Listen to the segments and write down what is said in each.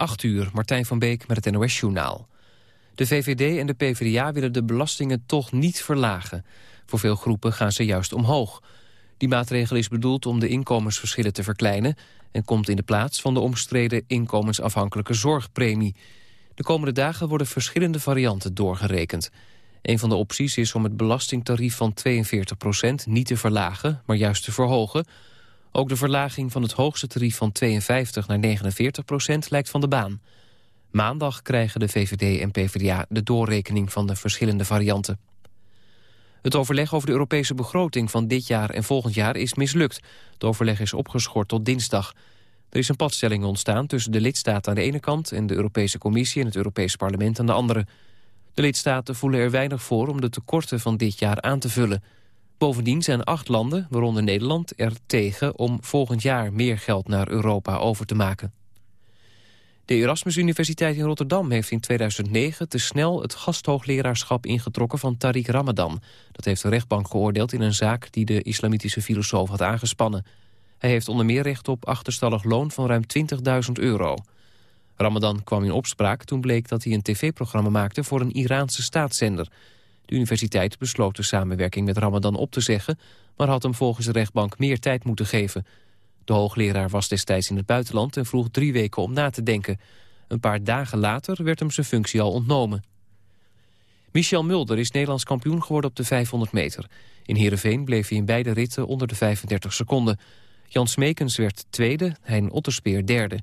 8 uur, Martijn van Beek met het NOS-journaal. De VVD en de PvdA willen de belastingen toch niet verlagen. Voor veel groepen gaan ze juist omhoog. Die maatregel is bedoeld om de inkomensverschillen te verkleinen... en komt in de plaats van de omstreden inkomensafhankelijke zorgpremie. De komende dagen worden verschillende varianten doorgerekend. Een van de opties is om het belastingtarief van 42% niet te verlagen... maar juist te verhogen... Ook de verlaging van het hoogste tarief van 52 naar 49 procent lijkt van de baan. Maandag krijgen de VVD en PvdA de doorrekening van de verschillende varianten. Het overleg over de Europese begroting van dit jaar en volgend jaar is mislukt. Het overleg is opgeschort tot dinsdag. Er is een padstelling ontstaan tussen de lidstaten aan de ene kant... en de Europese Commissie en het Europese Parlement aan de andere. De lidstaten voelen er weinig voor om de tekorten van dit jaar aan te vullen... Bovendien zijn acht landen, waaronder Nederland, er tegen om volgend jaar meer geld naar Europa over te maken. De Erasmus Universiteit in Rotterdam heeft in 2009 te snel het gasthoogleraarschap ingetrokken van Tariq Ramadan. Dat heeft de rechtbank geoordeeld in een zaak die de islamitische filosoof had aangespannen. Hij heeft onder meer recht op achterstallig loon van ruim 20.000 euro. Ramadan kwam in opspraak toen bleek dat hij een tv-programma maakte voor een Iraanse staatszender. De universiteit besloot de samenwerking met Ramadan op te zeggen... maar had hem volgens de rechtbank meer tijd moeten geven. De hoogleraar was destijds in het buitenland en vroeg drie weken om na te denken. Een paar dagen later werd hem zijn functie al ontnomen. Michel Mulder is Nederlands kampioen geworden op de 500 meter. In Heerenveen bleef hij in beide ritten onder de 35 seconden. Jan Smekens werd tweede, Hein Otterspeer derde.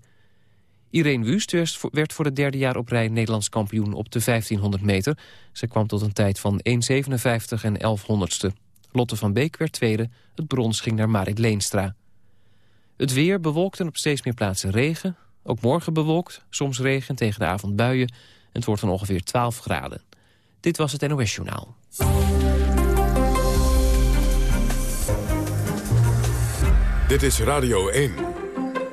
Irene Wust werd voor het derde jaar op rij Nederlands kampioen op de 1500 meter. Ze kwam tot een tijd van 1,57 en 11 honderdste. Lotte van Beek werd tweede, het brons ging naar Marit Leenstra. Het weer bewolkt en op steeds meer plaatsen regen. Ook morgen bewolkt, soms regen tegen de avond buien. Het wordt dan ongeveer 12 graden. Dit was het NOS Journaal. Dit is Radio 1.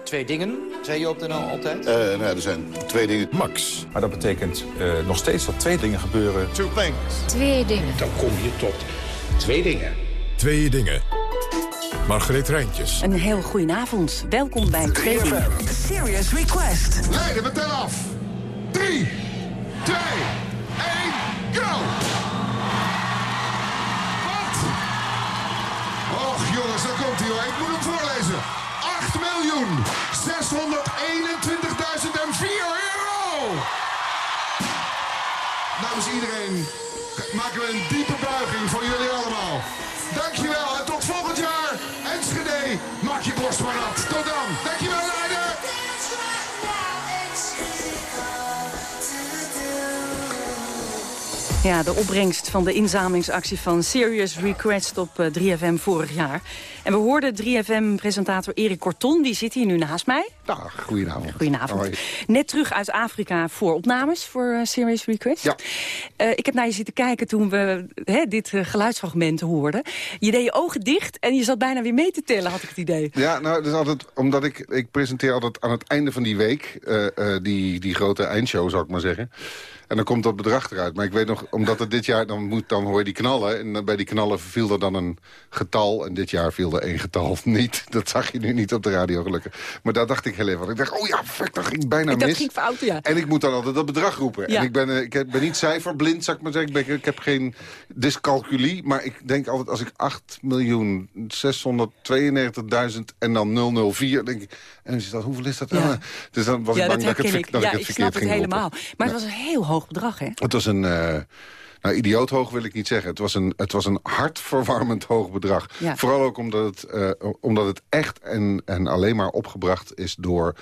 Twee dingen zei je op de NL altijd? Uh, nou, er zijn twee dingen. Max. Maar dat betekent uh, nog steeds dat twee dingen gebeuren. Two things. Twee dingen. Dan kom je tot twee dingen. Twee dingen. Margreet Rijntjes. Een heel goedenavond. Welkom bij Twee Dingen. Serious Request. Leiden, we tellen af. 3, 2, 1, go! Wat? Och jongens, daar komt hij hoor. Ik moet hem voorlezen. 8 miljoen 621.004 euro! Namens iedereen maken we een diepe buiging voor jullie allemaal. Dankjewel en tot volgend jaar. Enschede, maak je borst maar nat. Tot dan. Dankjewel Leiden. Ja, de opbrengst van de inzamelingsactie van Serious Request op 3FM eh, vorig jaar. En we hoorden 3FM-presentator Erik Korton, die zit hier nu naast mij. Dag, goedenavond. Goedenavond. Net terug uit Afrika voor opnames voor uh, Serious Request. Ja. Uh, ik heb naar je zitten kijken toen we hè, dit uh, geluidsfragment hoorden. Je deed je ogen dicht en je zat bijna weer mee te tellen, had ik het idee. Ja, nou, dat is altijd, omdat ik, ik presenteer altijd aan het einde van die week... die, die grote eindshow, zou ik maar zeggen... En dan komt dat bedrag eruit. Maar ik weet nog, omdat het dit jaar, dan, moet, dan hoor je die knallen. En bij die knallen viel er dan een getal. En dit jaar viel er één getal niet. Dat zag je nu niet op de radio gelukkig. Maar daar dacht ik heel even. Ik dacht, oh ja, fuck, dat ging bijna mis. Dat ging fout, ja. En ik moet dan altijd dat bedrag roepen. En ik ben, eh, ik ben niet cijferblind, zou ik maar zeggen. Ik, ben, ik heb geen dyscalculie. Maar ik denk altijd, als ik 8 miljoen 692.000 en dan 004... denk ik, en is dat, hoeveel is dat dan? Dus dan was ik bang dat, ik het, dat ja, ik het verkeerd snap ging het helemaal. Roepen. Maar het was een heel hoog bedrag, hè? Het was een... Uh, nou, idioot hoog wil ik niet zeggen. Het was een, het was een hartverwarmend hoog bedrag. Ja. Vooral ook omdat het, uh, omdat het echt en, en alleen maar opgebracht is door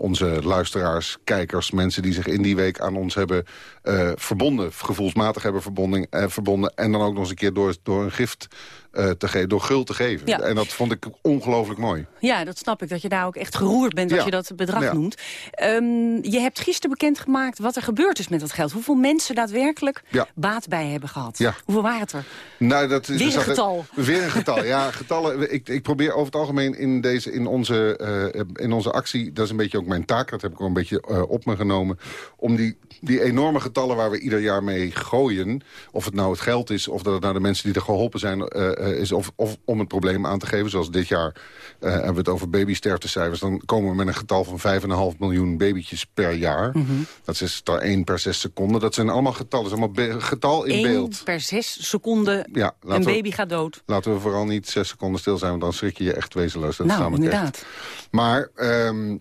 onze luisteraars, kijkers, mensen die zich in die week aan ons hebben uh, verbonden. Gevoelsmatig hebben verbonden, uh, verbonden. En dan ook nog eens een keer door, door een gift uh, te geven, door gul te geven. Ja. En dat vond ik ongelooflijk mooi. Ja, dat snap ik, dat je daar ook echt geroerd bent als Ja. je dat bedrag Ja. noemt. Um, je hebt gisteren bekendgemaakt wat er gebeurd is met dat geld. Hoeveel mensen daadwerkelijk baat bij hebben gehad. Ja. Hoeveel waren het er? Nou, dat is, Weer er een getal. Weer een getal, ja. Getallen, ik, ik probeer over het algemeen in, deze, in, onze, eh, in onze actie... dat is een beetje ook mijn taak, dat heb ik wel een beetje eh, op me genomen... om die, die enorme getallen waar we ieder jaar mee gooien... of het nou het geld is, of dat het nou de mensen die er geholpen zijn... eh, eh, is of, of om het probleem aan te geven. Zoals dit jaar hebben we het over babysterftecijfers. Dan komen we met een getal van 5,5 miljoen babytjes per jaar. Mhm. Dat is er één per zes seconden. Dat zijn allemaal getallen. Dat is allemaal getal in Eén beeld. per zes seconden Ja, een we, baby gaat dood. laten we vooral niet zes seconden stil zijn. Want dan schrik je je echt wezenloos. Dat nou, echt. inderdaad. Maar ehm,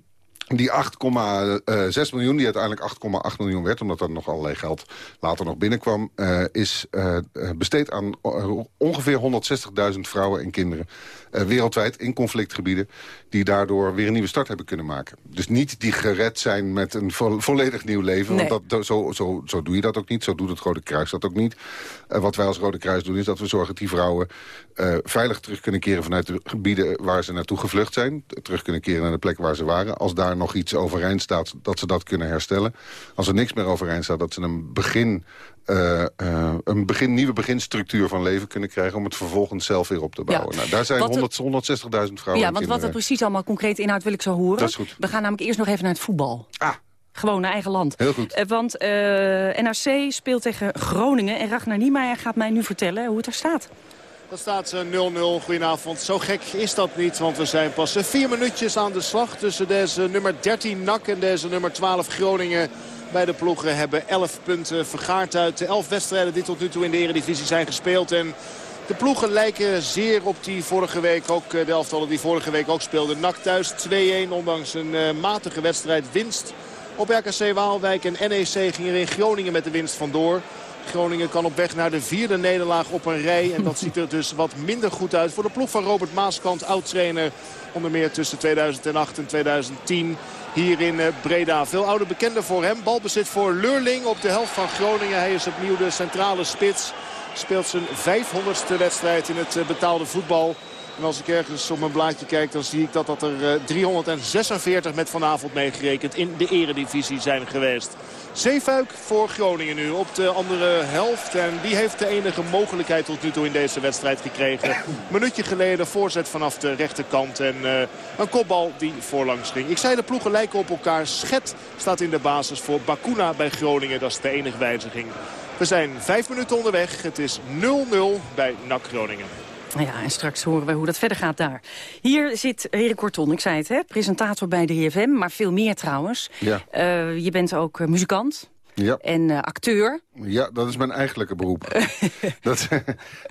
die 8,6 miljoen, die uiteindelijk 8,8 miljoen werd... omdat er nog allerlei geld later nog binnenkwam... eh, is eh, eh, besteed aan ongeveer 160.000 vrouwen en kinderen... eh, wereldwijd in conflictgebieden... die daardoor weer een nieuwe start hebben kunnen maken. Dus niet die gered zijn met een vo- volledig nieuw leven. Nee. Want dat, zo, zo, zo doe je dat ook niet. Zo doet het Rode Kruis dat ook niet. Eh, wat wij als Rode Kruis doen is dat we zorgen dat die vrouwen... eh, veilig terug kunnen keren vanuit de gebieden waar ze naartoe gevlucht zijn. Terug kunnen keren naar de plek waar ze waren. Als daar nog iets overeind staat, dat ze dat kunnen herstellen. Als er niks meer overeind staat, dat ze een begin... eh, eh, een begin, nieuwe beginstructuur van leven kunnen krijgen... om het vervolgens zelf weer op te bouwen. Ja. Nou, daar zijn Wat er- 100 160.000 vrouwen Ja, want wat er precies allemaal concreet inhoudt wil ik zo horen. Dat is goed. We gaan namelijk eerst nog even naar het voetbal. Ah, Gewoon naar eigen land. heel goed. Eh, want eh, NRC speelt tegen Groningen. En Ragnar Niemeyer gaat mij nu vertellen hoe het er staat. Dat staat eh, 0-0. Goedenavond. Zo gek is dat niet, want we zijn pas vier minuutjes aan de slag... tussen deze nummer 13 NAC en deze nummer 12 Groningen. Beide ploegen hebben 11 punten vergaard uit de 11 wedstrijden... die tot nu toe in de eredivisie zijn gespeeld. En de ploegen lijken zeer op die vorige week ook, eh, de elftallen die vorige week ook speelden. NAC thuis 2-1, ondanks een eh, matige wedstrijd winst op RKC Waalwijk. En NEC ging er in Groningen met de winst vandoor. Groningen kan op weg naar de vierde nederlaag op een rij. En dat ziet er dus wat minder goed uit voor de ploeg van Robert Maaskant. Oud-trainer onder meer tussen 2008 en 2010 hier in eh, Breda. Veel oude bekenden voor hem. Balbezit voor Leurling op de helft van Groningen. Hij is opnieuw de centrale spits. Speelt zijn 500ste wedstrijd in het eh, betaalde voetbal. En als ik ergens op mijn blaadje kijk, dan zie ik dat, dat er eh, 346 met vanavond meegerekend in de eredivisie zijn geweest. Zeefuik voor Groningen nu op de andere helft. En die heeft de enige mogelijkheid tot nu toe in deze wedstrijd gekregen. Minuutje geleden voorzet vanaf de rechterkant. En eh, een kopbal die voorlangs ging. Ik zei de ploegen lijken op elkaar. Schet staat in de basis voor Bakuna bij Groningen. Dat is de enige wijziging. We zijn vijf minuten onderweg. Het is 0-0 bij NAC Groningen. Nou Ja, en straks horen we hoe dat verder gaat daar. Hier zit Erik Korton, ik zei het, hè, presentator bij 3FM, maar veel meer trouwens. Ja. Eh, je bent ook eh, muzikant Ja. en eh, acteur. Ja, dat is mijn eigenlijke beroep. dat,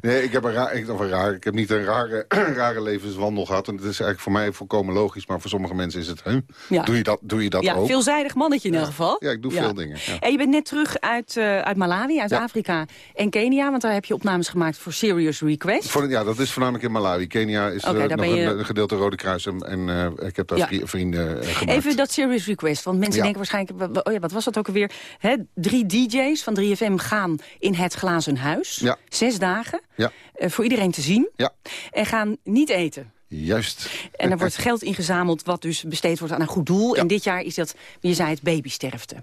nee, ik heb, een raar, ik, of een raar, ik heb niet een rare, rare levenswandel gehad. En het is eigenlijk voor mij volkomen logisch. Maar voor sommige mensen is het... Huh? Ja. Doe, je dat, doe je dat ja, ook? veelzijdig mannetje in ieder geval. Ja, ik doe veel dingen. Ja. En je bent net terug uit, eh, uit Malawi, uit. Afrika en Kenia. Want daar heb je opnames gemaakt voor Serious Request. Voor, ja, dat is voornamelijk in Malawi. Kenia is eh, nog je- een, een gedeelte Rode Kruis. En, en eh, ik heb daar vrienden gemaakt. Even dat Serious Request, want mensen denken waarschijnlijk... wa- wa- Oh ja, wat was dat ook alweer? Hè, drie DJ's van 3FM gaan in het glazen huis. Ja. Zes dagen. Ja. eh, voor iedereen te zien. Ja. En gaan niet eten. Juist. En er wordt geld ingezameld wat dus besteed wordt aan een goed doel. Ja. En dit jaar is dat, je zei het, babysterfte.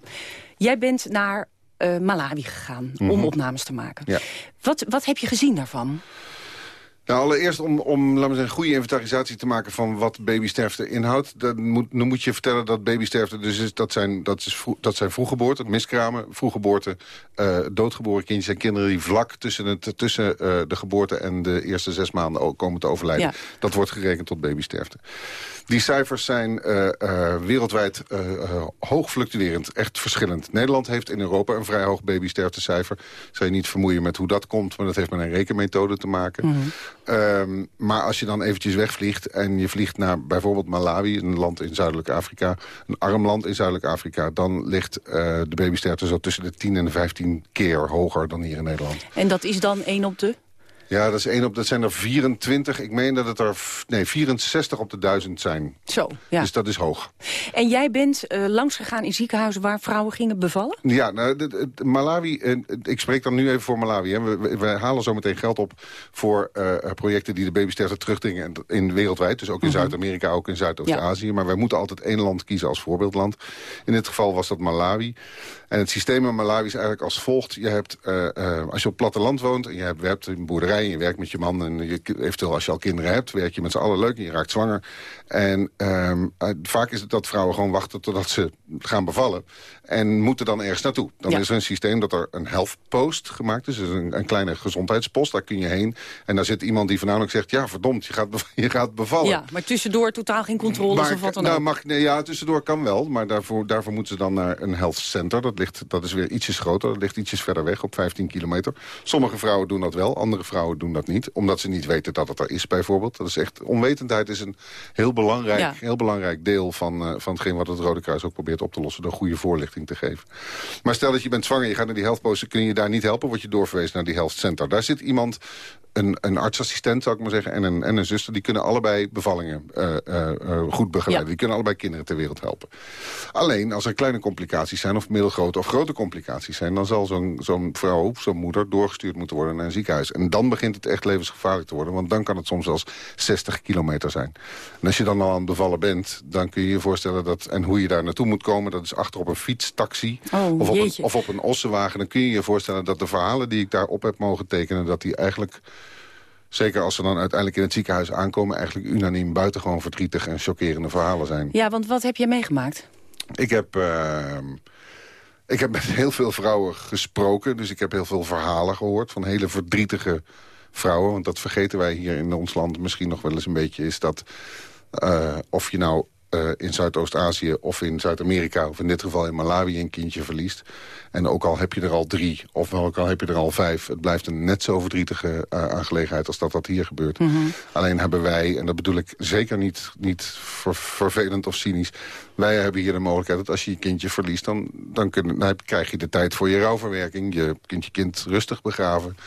Jij bent naar eh, Malawi gegaan om opnames te maken. Mhm. Ja. Wat, wat heb je gezien daarvan? Nou, allereerst om, om laten we zeggen, goede inventarisatie te maken van wat babysterfte inhoudt. Dan moet, dan moet je vertellen dat babysterfte dus is, dat zijn, dat is vroeg, dat zijn vroeggeboorten, miskramen, vroeggeboorten, eh doodgeboren kindjes en kinderen die vlak tussen, het, tussen eh, de geboorte en de eerste zes maanden ook komen te overlijden. Ja. Dat wordt gerekend tot babysterfte. Die cijfers zijn eh, eh, wereldwijd eh, hoog fluctuerend, echt verschillend. Nederland heeft in Europa een vrij hoog babysterftecijfer. Zou je niet vermoeien met hoe dat komt, maar dat heeft met een rekenmethode te maken. Ehm, maar als je dan eventjes wegvliegt en je vliegt naar bijvoorbeeld Malawi... een land in Zuidelijk Afrika, een arm land in Zuidelijk Afrika... dan ligt de babysterfte zo tussen de 10 en de 15 keer hoger dan hier in Nederland. En dat is dan één op de? Ja, dat, is één op, dat zijn er 24. Ik meen dat het er nee, 64 op de duizend zijn. Zo, ja. Dus dat is hoog. En jij bent eh, langs gegaan in ziekenhuizen waar vrouwen gingen bevallen? Ja, nou, Malawi, eh, ik spreek dan nu even voor Malawi. Hè. We, we, we halen zo meteen geld op voor eh, projecten die de babysterfte terugdringen in, in wereldwijd. Dus ook in Zuid-Amerika, ook in Zuidoost-Azië. Maar wij moeten altijd één land kiezen als voorbeeldland. In dit geval was dat Malawi. En het systeem in Malawi is eigenlijk als volgt. Je hebt, als je op platteland woont en je hebt, we hebt een boerderij vrij en je werkt met je man. En je, eventueel als je al kinderen hebt, werk je met z'n allen leuk en je raakt zwanger. En um, vaak is het dat vrouwen gewoon wachten totdat ze gaan bevallen. En moeten dan ergens naartoe. Dan is er een systeem dat er een health post gemaakt is. Dus een, een, kleine gezondheidspost, daar kun je heen. En daar zit iemand die voornamelijk zegt... ja, verdomd, je gaat, je gaat bevallen. Ja, maar tussendoor totaal geen controles of wat dan nou, ook. Mag, nee, ja, tussendoor kan wel. Maar daarvoor, daarvoor moeten ze dan naar een health center. Dat, ligt, dat is weer ietsjes groter. Dat ligt ietsjes verder weg, op 15 kilometer. Sommige vrouwen doen dat wel, andere vrouwen doen dat niet. Omdat ze niet weten dat het er is, bijvoorbeeld. Dat is echt, onwetendheid is een heel belangrijk, heel belangrijk deel van, uh, van hetgeen wat het Rode Kruis ook probeert op te lossen. Door goede voorlichting te geven. Maar stel dat je bent zwanger, je gaat naar die health post, kun je daar niet helpen, word je doorverwezen naar die health center. Daar zit iemand een, een artsassistent, zou ik maar zeggen, en een, en een zuster... die kunnen allebei bevallingen uh, uh, goed begeleiden. Die kunnen allebei kinderen ter wereld helpen. Alleen, als er kleine complicaties zijn, of middelgrote of grote complicaties zijn... dan zal zo'n zo'n vrouw, zo'n moeder, doorgestuurd moeten worden naar een ziekenhuis. En dan begint het echt levensgevaarlijk te worden... want dan kan het soms zelfs 60 kilometer zijn. En als je dan al aan het bevallen bent, dan kun je je voorstellen... dat en hoe je daar naartoe moet komen, dat is achter op een fietstaxi... Oh, of, op een, of op een ossenwagen. Dan kun je je voorstellen dat de verhalen die ik daarop heb mogen tekenen... dat die eigenlijk Zeker als ze dan uiteindelijk in het ziekenhuis aankomen... eigenlijk unaniem buitengewoon verdrietig en chockerende verhalen zijn. Ja, want wat heb je meegemaakt? Ik heb, uh, ik heb met heel veel vrouwen gesproken. Dus ik heb heel veel verhalen gehoord van hele verdrietige vrouwen. Want dat vergeten wij hier in ons land misschien nog wel eens een beetje... is dat uh, of je nou uh, in Zuidoost-Azië of in Zuid-Amerika... of in dit geval in Malawi een kindje verliest. En ook al heb je er al drie, of ook al heb je er al vijf... het blijft een net zo verdrietige uh, aangelegenheid als dat dat hier gebeurt. Mm -hmm. Alleen hebben wij, en dat bedoel ik zeker niet, niet ver, vervelend of cynisch... wij hebben hier de mogelijkheid dat als je je kindje verliest... dan, dan, kun, dan krijg je de tijd voor je rouwverwerking. Je kunt je kind rustig begraven.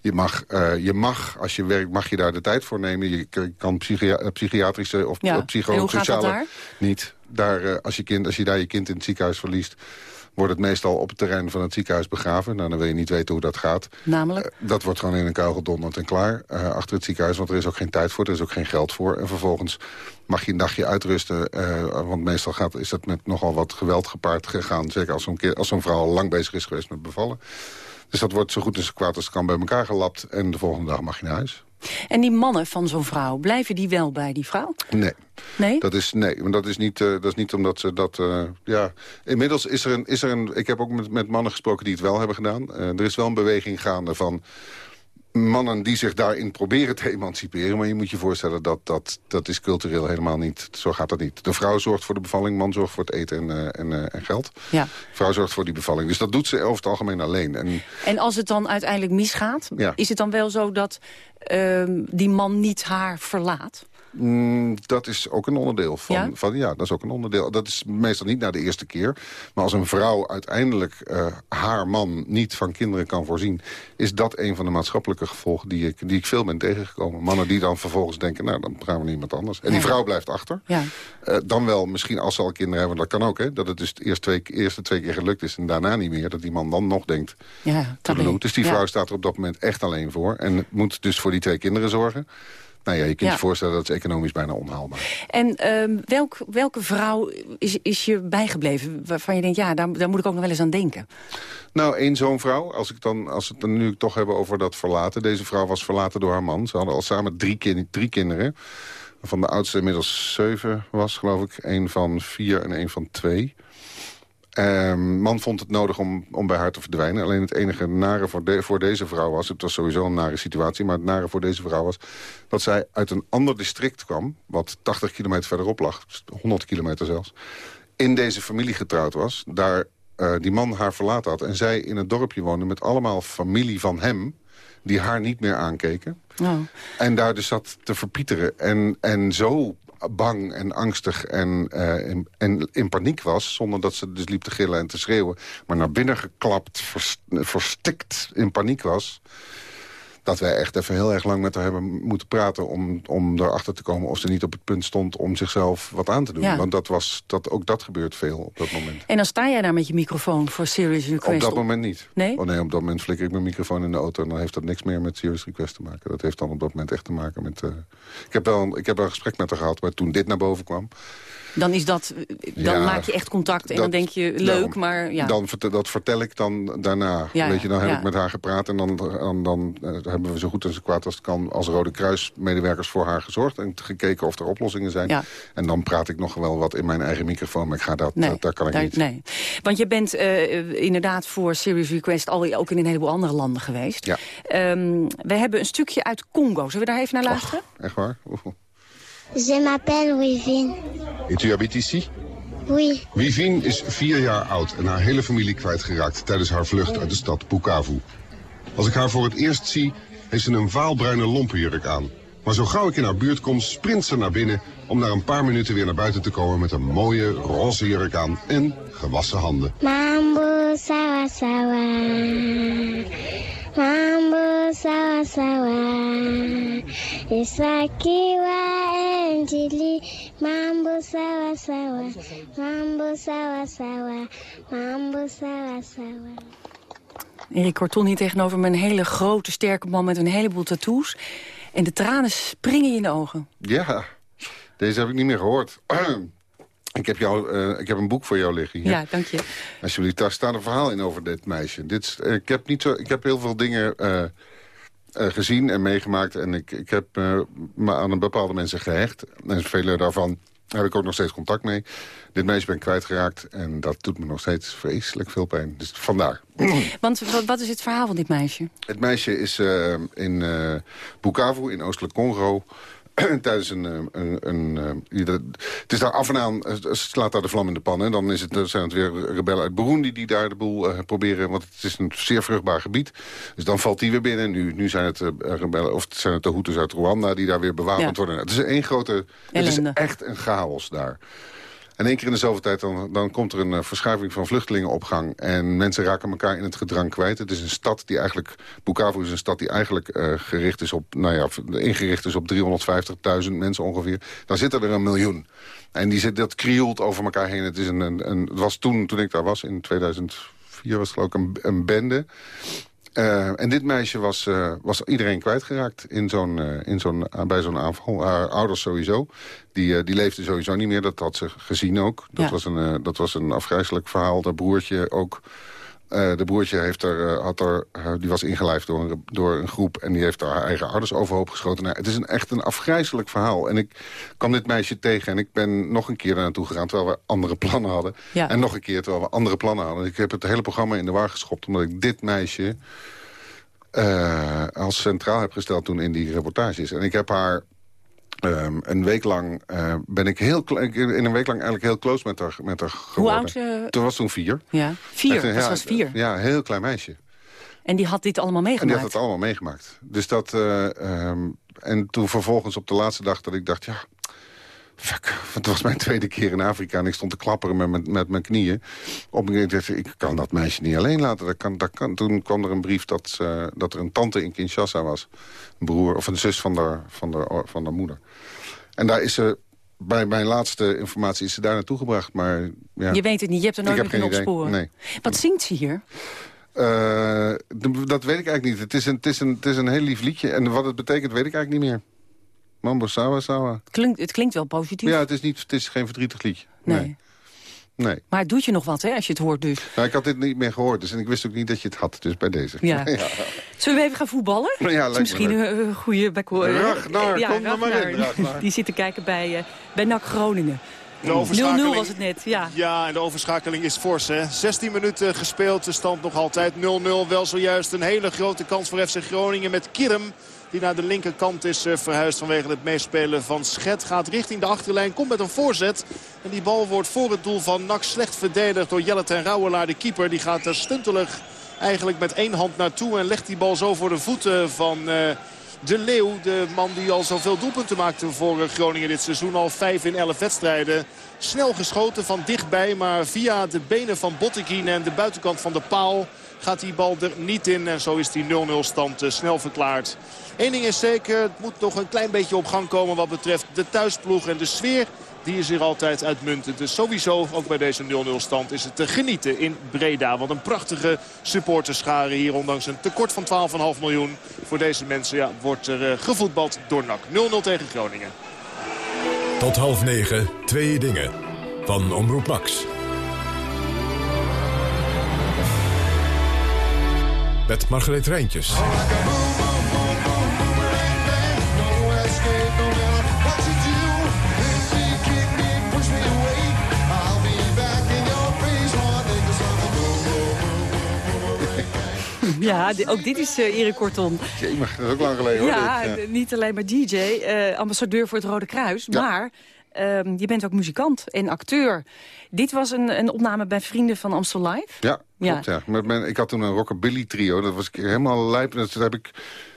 Je mag, uh, je mag, als je werkt, mag je daar de tijd voor nemen. Je kan psychia psychiatrische of ja. psychosociale... Niet. Daar, uh, als, je kind, als je daar je kind in het ziekenhuis verliest wordt het meestal op het terrein van het ziekenhuis begraven. Nou, dan wil je niet weten hoe dat gaat. Namelijk? Dat wordt gewoon in een kuil gedonderd en klaar uh, achter het ziekenhuis. Want er is ook geen tijd voor, er is ook geen geld voor. En vervolgens mag je een dagje uitrusten. Uh, want meestal gaat, is dat met nogal wat geweld gepaard gegaan. Zeker als zo'n zo vrouw al lang bezig is geweest met bevallen. Dus dat wordt zo goed en zo kwaad als het kan bij elkaar gelapt. En de volgende dag mag je naar huis. En die mannen van zo'n vrouw, blijven die wel bij die vrouw? Nee. Nee? Dat is, nee, want dat is niet, uh, dat is niet omdat ze dat... Uh, ja. Inmiddels is er, een, is er een... Ik heb ook met, met mannen gesproken die het wel hebben gedaan. Uh, er is wel een beweging gaande van mannen die zich daarin proberen te emanciperen. Maar je moet je voorstellen dat dat, dat is cultureel helemaal niet... Zo gaat dat niet. De vrouw zorgt voor de bevalling, man zorgt voor het eten en, uh, en, uh, en geld. Ja. De vrouw zorgt voor die bevalling. Dus dat doet ze over het algemeen alleen. En, en als het dan uiteindelijk misgaat... Ja. is het dan wel zo dat uh, die man niet haar verlaat? Mm, dat is ook een onderdeel van ja? van... ja, dat is ook een onderdeel. Dat is meestal niet na de eerste keer. Maar als een vrouw uiteindelijk uh, haar man niet van kinderen kan voorzien... is dat een van de maatschappelijke gevolgen die ik, die ik veel ben tegengekomen. Mannen die dan vervolgens denken, nou, dan gaan we naar iemand anders. En die vrouw blijft achter. Ja. Uh, dan wel, misschien als ze al kinderen hebben, dat kan ook, hè. Dat het dus de eerste twee, eerste twee keer gelukt is en daarna niet meer. Dat die man dan nog denkt, ja, dus die vrouw staat er op dat moment echt alleen voor. En moet dus voor die twee kinderen zorgen. Nou ja, je kunt Ja. je voorstellen dat het economisch bijna onhaalbaar En welk, welke vrouw is, is je bijgebleven waarvan je denkt... ja, daar, daar moet ik ook nog wel eens aan denken? Nou, één zo'n vrouw, als, ik dan, als we het dan nu toch hebben over dat verlaten. Deze vrouw was verlaten door haar man. Ze hadden al samen drie, kin drie kinderen. Van de oudste inmiddels zeven was, geloof ik. Eén van vier en één van twee. Um, man vond het nodig om, om bij haar te verdwijnen. Alleen het enige nare voor, de, voor deze vrouw was... het was sowieso een nare situatie... maar het nare voor deze vrouw was... dat zij uit een ander district kwam... wat 80 kilometer verderop lag, 100 kilometer zelfs... in deze familie getrouwd was. Daar uh, die man haar verlaten had... en zij in het dorpje woonde met allemaal familie van hem... die haar niet meer aankeken. Oh. En daar dus zat te verpieteren. En, en zo bang en angstig en, uh, in, en in paniek was... zonder dat ze dus liep te gillen en te schreeuwen... maar naar binnen geklapt, verst, verstikt in paniek was... dat wij echt even heel erg lang met haar hebben moeten praten... om, om erachter te komen of ze niet op het punt stond om zichzelf wat aan te doen. Ja. Want dat was, dat, ook dat gebeurt veel op dat moment. En dan sta jij daar met je microfoon voor Serious Request. Op dat moment niet. Nee? Oh nee, op dat moment flikker ik mijn microfoon in de auto... en dan heeft dat niks meer met Serious Request te maken. Dat heeft dan op dat moment echt te maken met... Uh... Ik, heb wel een, ik heb wel een gesprek met haar gehad, maar toen dit naar boven kwam... Dan, is dat, dan Ja, maak je echt contact en dat- dan denk je leuk, maar ja. Dan, dat vertel ik dan daarna. Ja, Weet je, dan heb ik met haar gepraat en dan, dan, dan eh, hebben we zo goed en zo kwaad als het kan... als Rode Kruis-medewerkers voor haar gezorgd... en gekeken of er oplossingen zijn. En dan praat ik nog wel wat in mijn eigen microfoon... maar ik ga dat, Nee, dat, daar kan ik daar- niet. Nee. Want je bent eh, inderdaad voor Serious Request al ook in een heleboel andere landen geweest. Ja. Ehm, we hebben een stukje uit Congo. Zullen we daar even naar luisteren? Echt waar? Oeh. Je m'appelle Wivine. Et tu habites ici? Oui. Wivine is vier jaar oud en haar hele familie kwijtgeraakt tijdens haar vlucht uit de stad Bukavu. Als ik haar voor het eerst zie, heeft ze een vaalbruine lompenjurk aan. Maar zo gauw ik in haar buurt kom, sprint ze naar binnen om na een paar minuten weer naar buiten te komen met een mooie roze jurk aan en gewassen handen. Mambo sawa sawa. Mambo sawa sawa. Isakiwa enjili. Mambo sawa sawa. Mambo sawa sawa. Mambo sawa sawa. Erik Corton hier tegenover me een hele grote, sterke man met een heleboel tattoos. En de tranen springen je in de ogen. Ja, deze heb ik niet meer gehoord. ik, heb jou, eh, ik heb een boek voor jou liggen hier. Ja, dank je. Alsjeblieft, daar staat een verhaal in over dit meisje. Dit ik, heb niet zo, ik heb heel veel dingen eh, gezien en meegemaakt. En ik, ik heb eh, me aan een bepaalde mensen gehecht. En vele daarvan heb ik ook nog steeds contact mee. Dit meisje ben ik kwijtgeraakt. En dat doet me nog steeds vreselijk veel pijn. Dus vandaar. Want wat, is het verhaal van dit meisje? Het meisje is eh, in eh Bukavu, in oostelijk Congo... tijdens een... eh, een, een eh, ieder- het is daar af en aan, eh, slaat daar de vlam in de pan. En dan is het, dan zijn het weer rebellen uit Burundi die daar de boel proberen. Want het is een zeer vruchtbaar gebied. Dus dan valt die weer binnen. Nu, nu zijn het rebellen, of zijn het de Hutus uit Rwanda die daar weer bewapend Ja. worden. Het is één grote... Het is echt een chaos daar. En één keer in de zoveel tijd dan, dan komt er een eh, verschuiving van vluchtelingenopgang. En mensen raken elkaar in het gedrang kwijt. Het is een stad die eigenlijk... Bukavu is een stad die eigenlijk eh, gericht is op... Nou ja, ingericht is op 350.000 mensen ongeveer. Dan zitten er een miljoen. En die zit, dat krioelt over elkaar heen. Het, is een, een, het was toen, toen ik daar was, in 2004 was het geloof ik een, een bende. Eh, en dit meisje was, eh, was iedereen kwijtgeraakt in zo'n, eh, in zo'n, bij zo'n aanval. Haar ouders sowieso. Die, die leefden sowieso niet meer. Dat had ze gezien ook. Dat, Ja. was, een, dat was een afgrijzelijk verhaal. Dat broertje ook. De broertje heeft er, had er, die was ingelijfd door een, door een groep... en die heeft haar eigen ouders overhoop geschoten. Nou, het is een, echt een afgrijzelijk verhaal. En ik kwam dit meisje tegen en ik ben nog een keer daar naartoe gegaan... terwijl we andere plannen hadden. Ja. En nog een keer terwijl we andere plannen hadden. Ik heb het hele programma in de war geschopt... omdat ik dit meisje eh, als centraal heb gesteld toen in die reportages. En ik heb haar ehm, een week lang... eh, ben ik heel in een week lang eigenlijk heel close met haar, met haar geworden. oud, eh, Toen was toen vier. Ja, vier. Een- ja, was vier. Ja, heel klein meisje. En die had dit allemaal En die had meegemaakt. het allemaal meegemaakt. Dus dat... eh, ehm, en toen vervolgens op de laatste dag dat ik dacht... ja, fuck, het was mijn tweede keer in Afrika... en ik stond te klapperen met, mijn- met mijn knieën. Op, ik dacht, ik kan dat meisje niet alleen laten. Dat kan, dat kan. Toen kwam er een brief dat, dat er een tante in Kinshasa was. Een broer of een zus van de, van de, van de moeder. En daar is ze... Bij mijn laatste informatie is ze daar naartoe gebracht. Maar ja, Je weet het niet, je hebt er nooit meer kunnen opsporen. Nee. Wat zingt ze hier? Eh, dat weet ik eigenlijk niet. Het is, een, het, is een, het is een heel lief liedje. En wat het betekent, weet ik eigenlijk niet meer. Mambo Sawa Sawa. Klinkt, het klinkt wel positief. Ja, het is, niet, het is geen verdrietig liedje. nee. Nee. nee. Maar het doet je nog wat, hè, als je het hoort dus. Nou, ik had dit niet meer gehoord. Dus, en ik wist ook niet dat je het had. Dus bij deze. Ja. Zullen we even gaan voetballen? Ja, lijkt misschien een eh, goede. Ragnar, kom er maar in, Ragnar. Die zit te kijken bij, eh bij NAC Groningen. 0-0 De overschakeling, was het net, ja. Ja, en de overschakeling is fors. Hè? 16 minuten gespeeld, de stand nog altijd 0-0. Wel zojuist een hele grote kans voor FC Groningen met Kirm. Die naar de linkerkant is eh, verhuisd vanwege het meespelen van Schet. Gaat richting de achterlijn, komt met een voorzet. En die bal wordt voor het doel van NAC slecht verdedigd door Jelle ten Rouwelaar, de keeper. Die gaat er stuntelig eigenlijk met één hand naartoe. En legt die bal zo voor de voeten van... eh, de Leeuw, de man die al zoveel doelpunten maakte voor eh, Groningen dit seizoen. Al 5 in 11 wedstrijden. Snel geschoten van dichtbij, maar via de benen van Botteguin en de buitenkant van de paal gaat die bal er niet in. En zo is die 0-0 stand eh, snel verklaard. Eén ding is zeker, het moet nog een klein beetje op gang komen wat betreft de thuisploeg en de sfeer. Die is hier altijd uitmuntend. Dus sowieso, ook bij deze 0-0 stand, is het te genieten in Breda. Want een prachtige supporterschare hier, ondanks een tekort van 12,5 miljoen. Voor deze mensen ja, wordt er eh, gevoetbald door NAC. 0-0 tegen Groningen. Tot half negen, twee dingen. Van Omroep Max. met Margreet Rijntjes. Ja, ook dit is uh, Erik Korton. Dat is ook lang geleden hoor. Ja, dit, ja. niet alleen maar DJ, eh, ambassadeur voor het Rode Kruis, maar... Ehm, je bent ook muzikant en acteur. Dit was een, een opname bij Vrienden van Amstel Live. Ja, ja. klopt, ja. Met mijn, ik had toen een rockabilly trio. Dat was ik helemaal lijp. Dat, heb ik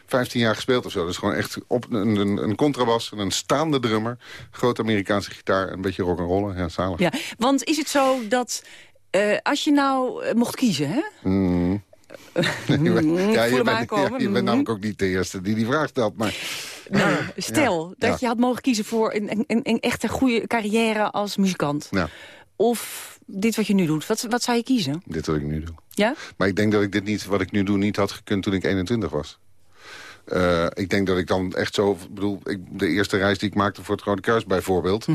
15 jaar gespeeld of zo. Is gewoon echt op een, een, een contrabas, en een staande drummer. Grote Amerikaanse gitaar en een beetje rock'n'rollen. Ja, zalig. Ja, want is het zo dat eh, als je nou eh, mocht kiezen, hè? Mm. ja, voel je bent, ja, aankomen. je bent Mm. namelijk ook niet de eerste die die vraag stelt. Maar Nou, stel Ja. dat je had mogen kiezen voor een, een, een, een echte goede carrière als muzikant. ja, Of dit wat je nu doet. Wat, wat zou je kiezen? dit wil ik nu doen. Ja? Maar ik denk dat ik dit niet, wat ik nu doe, niet had gekund toen ik 21 was. Eh, ik denk dat ik dan echt zo... Ik bedoel, ik, de eerste reis die ik maakte voor het Rode Kruis bijvoorbeeld...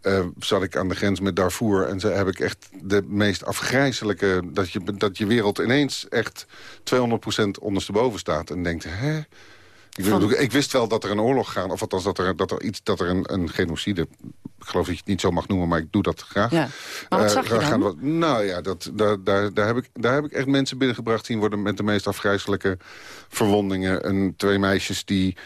eh, zat ik aan de grens met Darfur. En ze heb ik echt de meest afgrijzelijke... Dat je, dat je wereld ineens echt 200% ondersteboven staat. En denkt, hè? Ik, ik wist wel dat er een oorlog gaat, of althans dat er, dat er, iets, dat er een, een genocide... Ik geloof dat je het niet zo mag noemen, maar ik doe dat graag. Ja. Maar wat Eh, zag je dan? gaan we- nou ja, dat, daar, daar, daar, heb ik, daar heb ik echt mensen binnengebracht zien worden... met de meest afgrijzelijke verwondingen. En twee meisjes die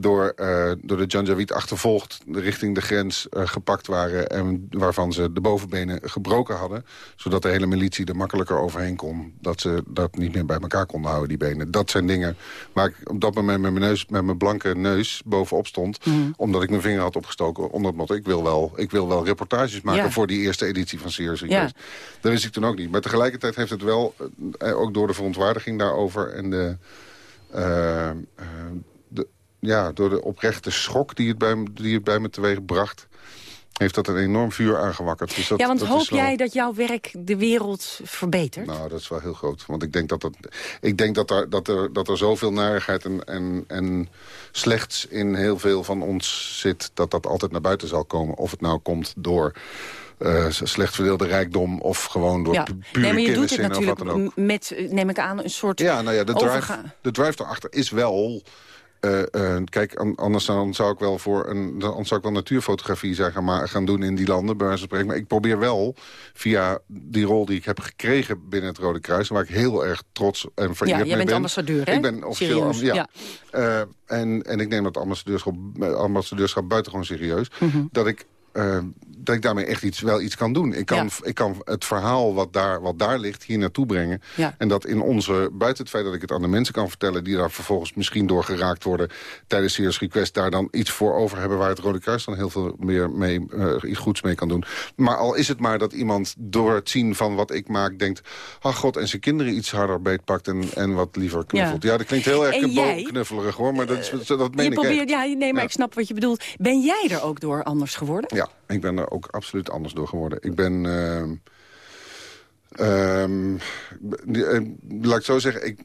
door, eh, door de Janjaweed achtervolgd richting de grens eh, gepakt waren... en waarvan ze de bovenbenen gebroken hadden... zodat de hele militie er makkelijker overheen kon... dat ze dat niet meer bij elkaar konden houden, die benen. Dat zijn dingen waar ik op dat moment met mijn, neus, met mijn blanke neus bovenop stond... omdat ik mijn vinger had opgestoken onder het motto... ik wil wel, ik wil wel reportages maken Ja. voor die eerste editie van Serious Ja. Dat wist ik toen ook niet. Maar tegelijkertijd heeft het wel, eh, ook door de verontwaardiging daarover... en de, de, ja, door de oprechte schok die het bij, me- die het bij me teweeg bracht... heeft dat een enorm vuur aangewakkerd. Dus dat, ja, want dat hoop wel- jij dat jouw werk de wereld verbetert? nou, dat is wel heel groot. Want ik denk dat, dat, ik denk dat, er, dat, er, dat er zoveel narigheid en, en, en slechts in heel veel van ons zit... dat dat altijd naar buiten zal komen. Of het nou komt door eh, slecht verdeelde rijkdom... of gewoon door ja. pu- pure Nee, maar je doet het kenniszin of wat natuurlijk dan ook. met, neem ik aan, een soort Ja, nou ja, de drive, de drive daarachter is wel... eh, eh, kijk, an- anders dan zou ik wel voor een, dan zou ik wel natuurfotografie zijn gaan, gaan doen in die landen, bij wijze van spreken. Maar ik probeer wel via die rol die ik heb gekregen binnen het Rode Kruis, waar ik heel erg trots en vereerd Ja, mee jij bent ben. ambassadeur, hè? Ik ben officieel, ja. ja. Eh, en, en ik neem dat ambassadeurschap, ambassadeurschap buitengewoon serieus. Mhm. Dat ik dat ik daarmee echt iets, wel iets kan doen. Ik kan, Ja. ik kan het verhaal wat daar, wat daar ligt hier naartoe brengen. Ja. En dat in onze, buiten het feit dat ik het aan de mensen kan vertellen... die daar vervolgens misschien door geraakt worden tijdens Serious Request... daar dan iets voor over hebben waar het Rode Kruis dan heel veel meer mee, eh, iets goeds mee kan doen. Maar al is het maar dat iemand door het zien van wat ik maak denkt... ach god, en zijn kinderen iets harder beetpakt en, en wat liever knuffelt. Ja, dat klinkt heel erg En jij? knuffelig hoor, maar dat, is, dat meen Je ik probeert, echt. ja, nee, maar ik snap wat je bedoelt. Ben jij er ook door anders geworden? Ja, ik ben er ook absoluut anders door geworden. Ik ben... ehm, ehm, eh, laat ik zo zeggen, ik,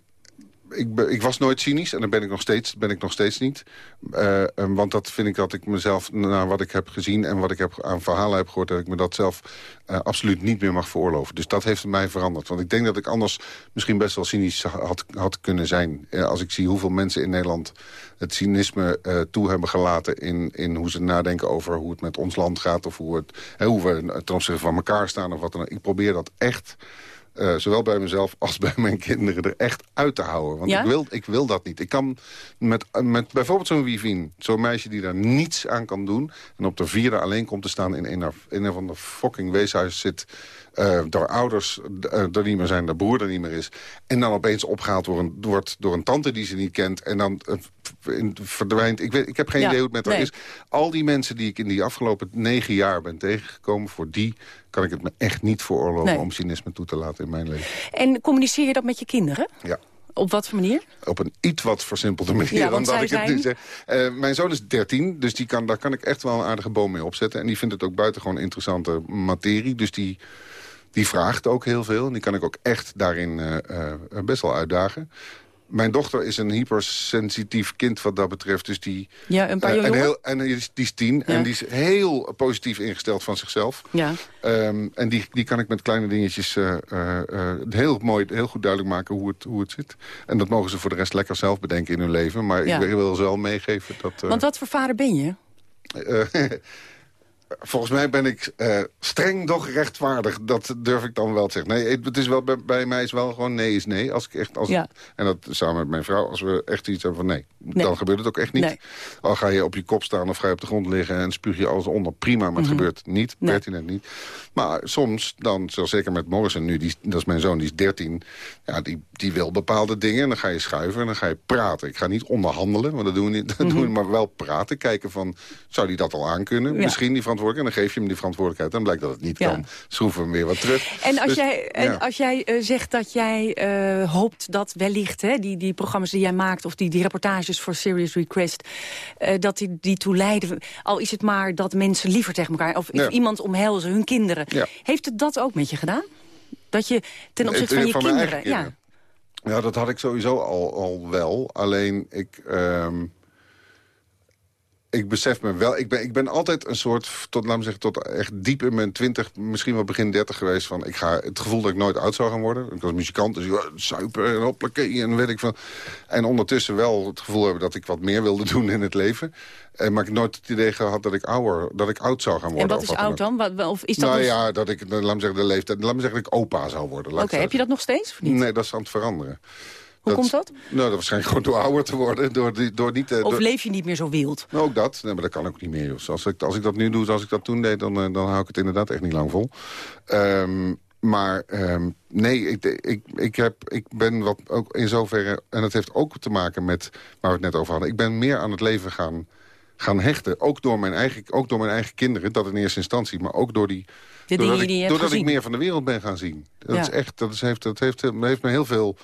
ik, ik was nooit cynisch en dat ben ik nog steeds, ben ik nog steeds niet. Eh, eh, want dat vind ik dat ik mezelf, naar wat ik heb gezien... en wat ik heb, aan verhalen heb gehoord... dat ik me dat zelf eh, absoluut niet meer mag veroorloven. Dus dat heeft mij veranderd. Want ik denk dat ik anders misschien best wel cynisch had, had kunnen zijn. Eh, als ik zie hoeveel mensen in Nederland het cynisme toe hebben gelaten... In, in hoe ze nadenken over hoe het met ons land gaat... of hoe, het, hoe we ten opzichte van elkaar staan of wat dan. Ik probeer dat echt... eh, zowel bij mezelf als bij mijn kinderen er echt uit te houden. Want Ja? ik, wil, ik wil dat niet. Ik kan met, met bijvoorbeeld zo'n Wivien, zo'n meisje die daar niets aan kan doen... en op de vierde alleen komt te staan in een, in een van de fucking weeshuis zit... eh door ouders eh, er niet meer zijn, de broer er niet meer is... en dan opeens opgehaald door een, wordt door een tante die ze niet kent... en dan eh, in- verdwijnt. Ik, weet, ik heb geen Ja, idee hoe het met haar nee. is. Al die mensen die ik in die afgelopen negen jaar ben tegengekomen... voor die kan ik het me echt niet veroorloven Nee. om cynisme toe te laten in mijn leven. En communiceer je dat met je kinderen? Ja. Op wat voor manier? Op een iets wat versimpelde manier Ja, dan want dat zij ik het nu zijn- zeg. Eh, mijn zoon is 13, dus die kan, daar kan ik echt wel een aardige boom mee opzetten. En die vindt het ook buitengewoon interessante materie. Dus die, die vraagt ook heel veel. En die kan ik ook echt daarin eh, eh, best wel uitdagen. Mijn dochter is een hypersensitief kind wat dat betreft. Dus die, Ja, een paar eh, jaar en jonger? heel, en die is, die is tien. Ja. En die is heel positief ingesteld van zichzelf. Ja. Ehm, en die, die kan ik met kleine dingetjes heel mooi, heel goed duidelijk maken hoe het, hoe het zit. En dat mogen ze voor de rest lekker zelf bedenken in hun leven. Maar Ja. ik wil ze wel meegeven dat... Want wat voor vader ben je? volgens mij ben ik eh, streng doch rechtvaardig. Dat durf ik dan wel te zeggen. Nee, het is wel, bij, bij mij is wel gewoon nee is nee. Als ik echt, als Ja. En dat samen met mijn vrouw. Als we echt iets hebben van nee, Nee. dan gebeurt het ook echt niet. Nee. Al ga je op je kop staan of ga je op de grond liggen... en spuug je alles onder, prima. Maar het Mhm. gebeurt niet, Nee. pertinent niet. Maar soms, dan, zoals zeker met Morrison nu... Die, dat is mijn zoon, die is 13. Ja, die, die wil bepaalde dingen en dan ga je schuiven en dan ga je praten. Ik ga niet onderhandelen, want dat doen we niet. Dat doen we maar wel praten. Kijken van, zou die dat al aankunnen? Mhm. Ja. Misschien die verantwoordelijkheid. En dan geef je hem die verantwoordelijkheid. Dan blijkt dat het niet Ja. kan. Schroeven we hem weer wat terug. En als Dus, jij, en ja. als jij eh, zegt dat jij eh, hoopt dat wellicht... Hè, die, die programma's die jij maakt of die, die reportages voor Serious Request... eh, dat die, die toe leiden, al is het maar dat mensen liever tegen elkaar... of Ja. iemand omhelzen, hun kinderen. Heeft het dat ook met je gedaan? Dat je ten opzichte van je kinderen... Ja. kinderen. Ja, dat had ik sowieso al, al wel. Alleen, ik... ehm, ik besef me wel, ik ben, ik ben altijd een soort, tot, laat me zeggen, tot echt diep in mijn twintig, misschien wel begin dertig geweest van, ik ga het gevoel dat ik nooit oud zou gaan worden. Ik was muzikant, dus ja, suipen en hoppakee en weet ik van. En ondertussen wel het gevoel hebben dat ik wat meer wilde doen in het leven. En, maar ik nooit het idee gehad dat ik ouder, dat ik oud zou gaan worden. En wat is oud dan? Wat, of is dat nou dus- ja, dat ik, laat me zeggen, de leeftijd, laat me zeggen dat ik opa zou worden. Oké, heb je dat nog steeds of niet? Nee, dat is aan het veranderen. Hoe komt dat? Nou, dat waarschijnlijk gewoon door ouder te worden. Door, die- door niet, eh, Of door- leef je niet meer zo wild? nou, ook dat. Nee, maar dat kan ook niet meer. Joh. Als, ik, als ik dat nu doe zoals ik dat toen deed, dan, eh, dan hou ik het inderdaad echt niet lang vol. Ehm, maar ehm, nee, ik, ik, ik, heb, ik ben wat ook in zoverre... en dat heeft ook te maken met waar we het net over hadden. Ik ben meer aan het leven gaan, gaan hechten. Ook door, mijn eigen, ook door mijn eigen kinderen, dat in eerste instantie. Maar ook door die... De doordat ik, doordat ik meer van de wereld ben gaan zien. Dat Ja. is echt, dat, is, heeft, dat heeft, heeft me heel veel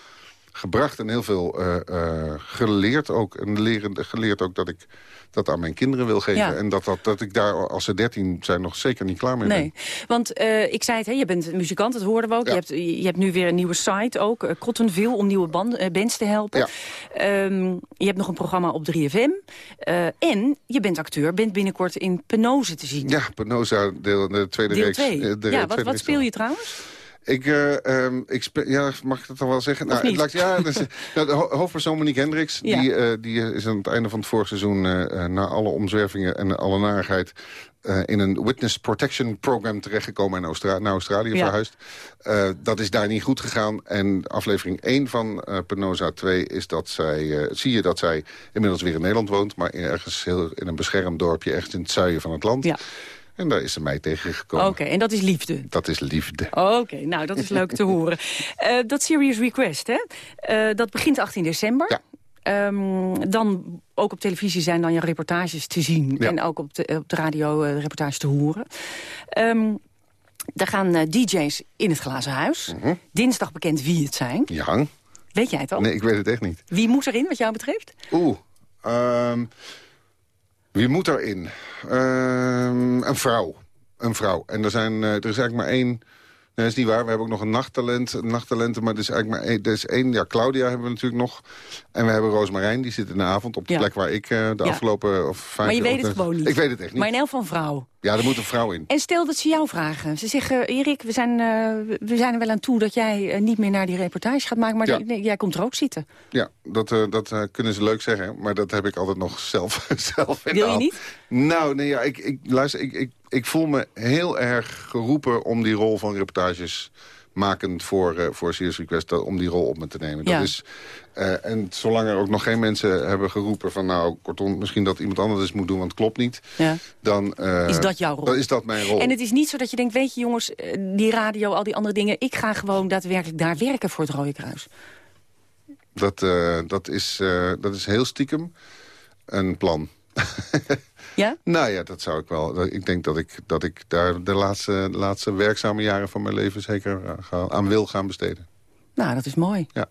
gebracht en heel veel eh, eh, geleerd ook. En leren, geleerd ook dat ik dat aan mijn kinderen wil geven. Ja. En dat, dat, dat ik daar, als ze dertien zijn, nog zeker niet klaar mee Nee, ben. want eh, ik zei het, hè, je bent muzikant, dat hoorden we ook. Ja. Je, hebt, je hebt nu weer een nieuwe site ook, Cottonville, om nieuwe band, bands te helpen. Ja. Ehm, je hebt nog een programma op 3FM. eh, en je bent acteur, bent binnenkort in Penose te zien. Ja, Penosa, deel, de tweede Deel reeks. 2. de Ja, wat, wat speel je trouwens? Ik, eh, ehm, ik ja, mag ik dat dan wel zeggen? Of niet? laat ik- ja, dus, nou, de ho- hoofdpersoon Monique Hendricks, Ja. die, eh, die is aan het einde van het vorige seizoen... eh, na alle omzwervingen en alle narigheid... in een witness protection program terechtgekomen en Austra naar Australië Ja. verhuisd. Dat is daar niet goed gegaan. En aflevering 1 van Penosa 2 is dat zij, zie je dat zij inmiddels weer in Nederland woont... maar ergens heel, in een beschermd dorpje, ergens in het zuiden van het land. Ja. En daar is ze mij tegengekomen. Oké, en dat is liefde. Dat is liefde. Oké, nou dat is leuk te horen. Eh, dat Serious Request, hè? Eh, dat begint 18 december. Ja. Ehm, dan ook op televisie zijn dan je reportages te zien. Ja. En ook op de, op de radio eh, reportages te horen. Ehm, daar gaan DJ's in het glazen huis. Dinsdag bekend wie het zijn. Ja, Weet jij het al? nee, ik weet het echt niet. Wie moet erin, wat jou betreft? Oeh, ehm, wie moet daarin? Ehm, een vrouw. Een vrouw. En er, zijn, eh, er is eigenlijk maar één... Dat is niet waar. We hebben ook nog een nachttalent. Een nachttalenten, maar er is eigenlijk maar één. Er is één. Ja, Claudia hebben we natuurlijk nog. En we hebben Roosmarijn. Die zit in de avond op de Ja. plek waar ik eh, de Ja. afgelopen... Of vijf Maar je weet het gewoon niet. Ik weet het echt niet. Maar in elk van vrouw. Ja, er moet een vrouw in. En stel dat ze jou vragen. Ze zeggen, Erik, we zijn, eh, we zijn er wel aan toe dat jij eh, niet meer naar die reportage gaat maken. Maar Ja. nee, jij komt er ook zitten. Ja, dat, eh, dat eh, kunnen ze leuk zeggen. Maar dat heb ik altijd nog zelf, zelf in Wil je niet? Nou, nee, ja, ik, ik, luister, ik, ik, ik voel me heel erg geroepen om die rol van reportages makend voor, eh voor Serious Request, om die rol op me te nemen. Ja. Dat is, eh, en zolang er ook nog geen mensen hebben geroepen van... nou, kortom, misschien dat iemand anders het moet doen, want het klopt niet... Ja. dan eh, Is dat jouw rol? Dan is dat mijn rol. En het is niet zo dat je denkt, weet je jongens, die radio, al die andere dingen... ik ga gewoon daadwerkelijk daar werken voor het Rode Kruis. dat, dat, is, dat is heel stiekem een plan. Ja? Nou ja, dat zou ik wel. Ik denk dat ik, dat ik daar de laatste, laatste werkzame jaren van mijn leven zeker aan ga- aan wil gaan besteden. Nou, dat is mooi. Ja.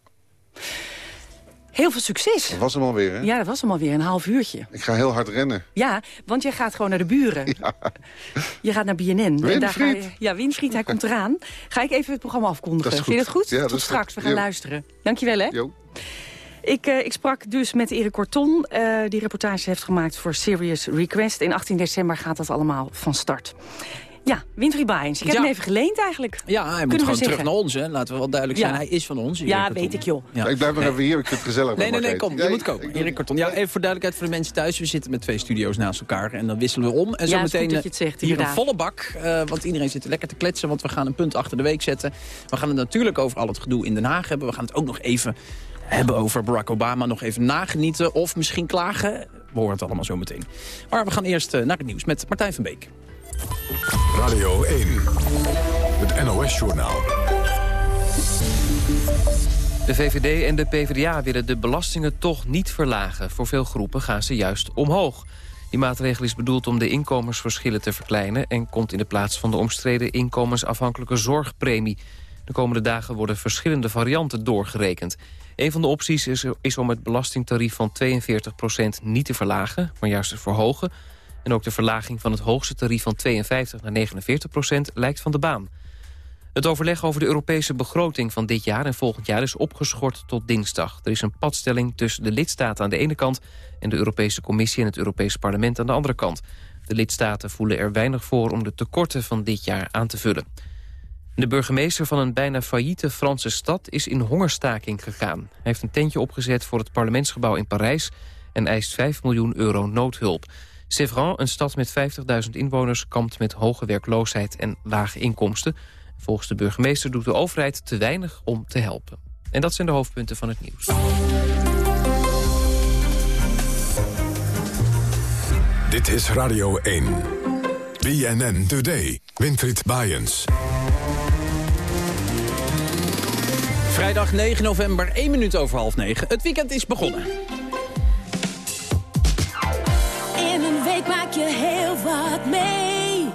Heel veel succes. Dat was hem alweer, hè? Ja, dat was hem alweer, een half uurtje. Ik ga heel hard rennen. Ja, want jij gaat gewoon naar de buren. Je gaat naar BNN. En daar ga je, Winfried. ja, Winfried, hij komt eraan. Ga ik even het programma afkondigen. Dat is Vind je dat goed? Ja, dat Tot is straks, goed. we gaan Jo. luisteren. Dankjewel, hè? Jo. Ik, eh, ik sprak dus met Erik Korton, eh, die reportage heeft gemaakt voor Serious Request. In 18 december gaat dat allemaal van start. Ja, Baaiens. Ik heb Ja. hem even geleend eigenlijk. Ja, hij moet Kunnen we gewoon terug naar ons, hè. Laten we wel duidelijk zijn. Ja. Hij is van ons. Erik Ja, Karton. weet ik joh. Ja. Ik blijf nog even hier, ik vind het gezellig. Nee, nee, nee, kom. Je Ja, moet komen. ik- Erik Karton. Ja, even voor duidelijkheid voor de mensen thuis. We zitten met twee studio's naast elkaar en dan wisselen we om. En zo meteen dat je het zegt, hier een volle bak. eh, want iedereen zit lekker te kletsen, want we gaan een punt achter de week zetten. We gaan het natuurlijk over al het gedoe in Den Haag hebben. We gaan het ook nog even hebben over Barack Obama. Nog even nagenieten of misschien klagen. We horen het allemaal zo meteen. Maar we gaan eerst eh, naar het nieuws met Martijn van Beek. Radio 1. Het NOS-journaal. De VVD en de PvdA willen de belastingen toch niet verlagen. Voor veel groepen gaan ze juist omhoog. Die maatregel is bedoeld om de inkomensverschillen te verkleinen... en komt in de plaats van de omstreden inkomensafhankelijke zorgpremie. De komende dagen worden verschillende varianten doorgerekend. Een van de opties is, om het belastingtarief van 42% niet te verlagen... maar juist te verhogen. En ook de verlaging van het hoogste tarief van 52 naar 49% lijkt van de baan. Het overleg over de Europese begroting van dit jaar en volgend jaar is opgeschort tot dinsdag. Er is een padstelling tussen de lidstaten aan de ene kant en de Europese Commissie en het Europese Parlement aan de andere kant. De lidstaten voelen er weinig voor om de tekorten van dit jaar aan te vullen. De burgemeester van een bijna failliete Franse stad is in hongerstaking gegaan. Hij heeft een tentje opgezet voor het parlementsgebouw in Parijs en eist 5 miljoen euro noodhulp. Sevran, een stad met 50.000 inwoners, kampt met hoge werkloosheid en lage inkomsten. Volgens de burgemeester doet de overheid te weinig om te helpen. En dat zijn de hoofdpunten van het nieuws. Dit is Radio 1. BNN Today. Winfried Bajens. Vrijdag 9 november, 1 minuut over half 9. Het weekend is begonnen. In een week maak je heel wat mee.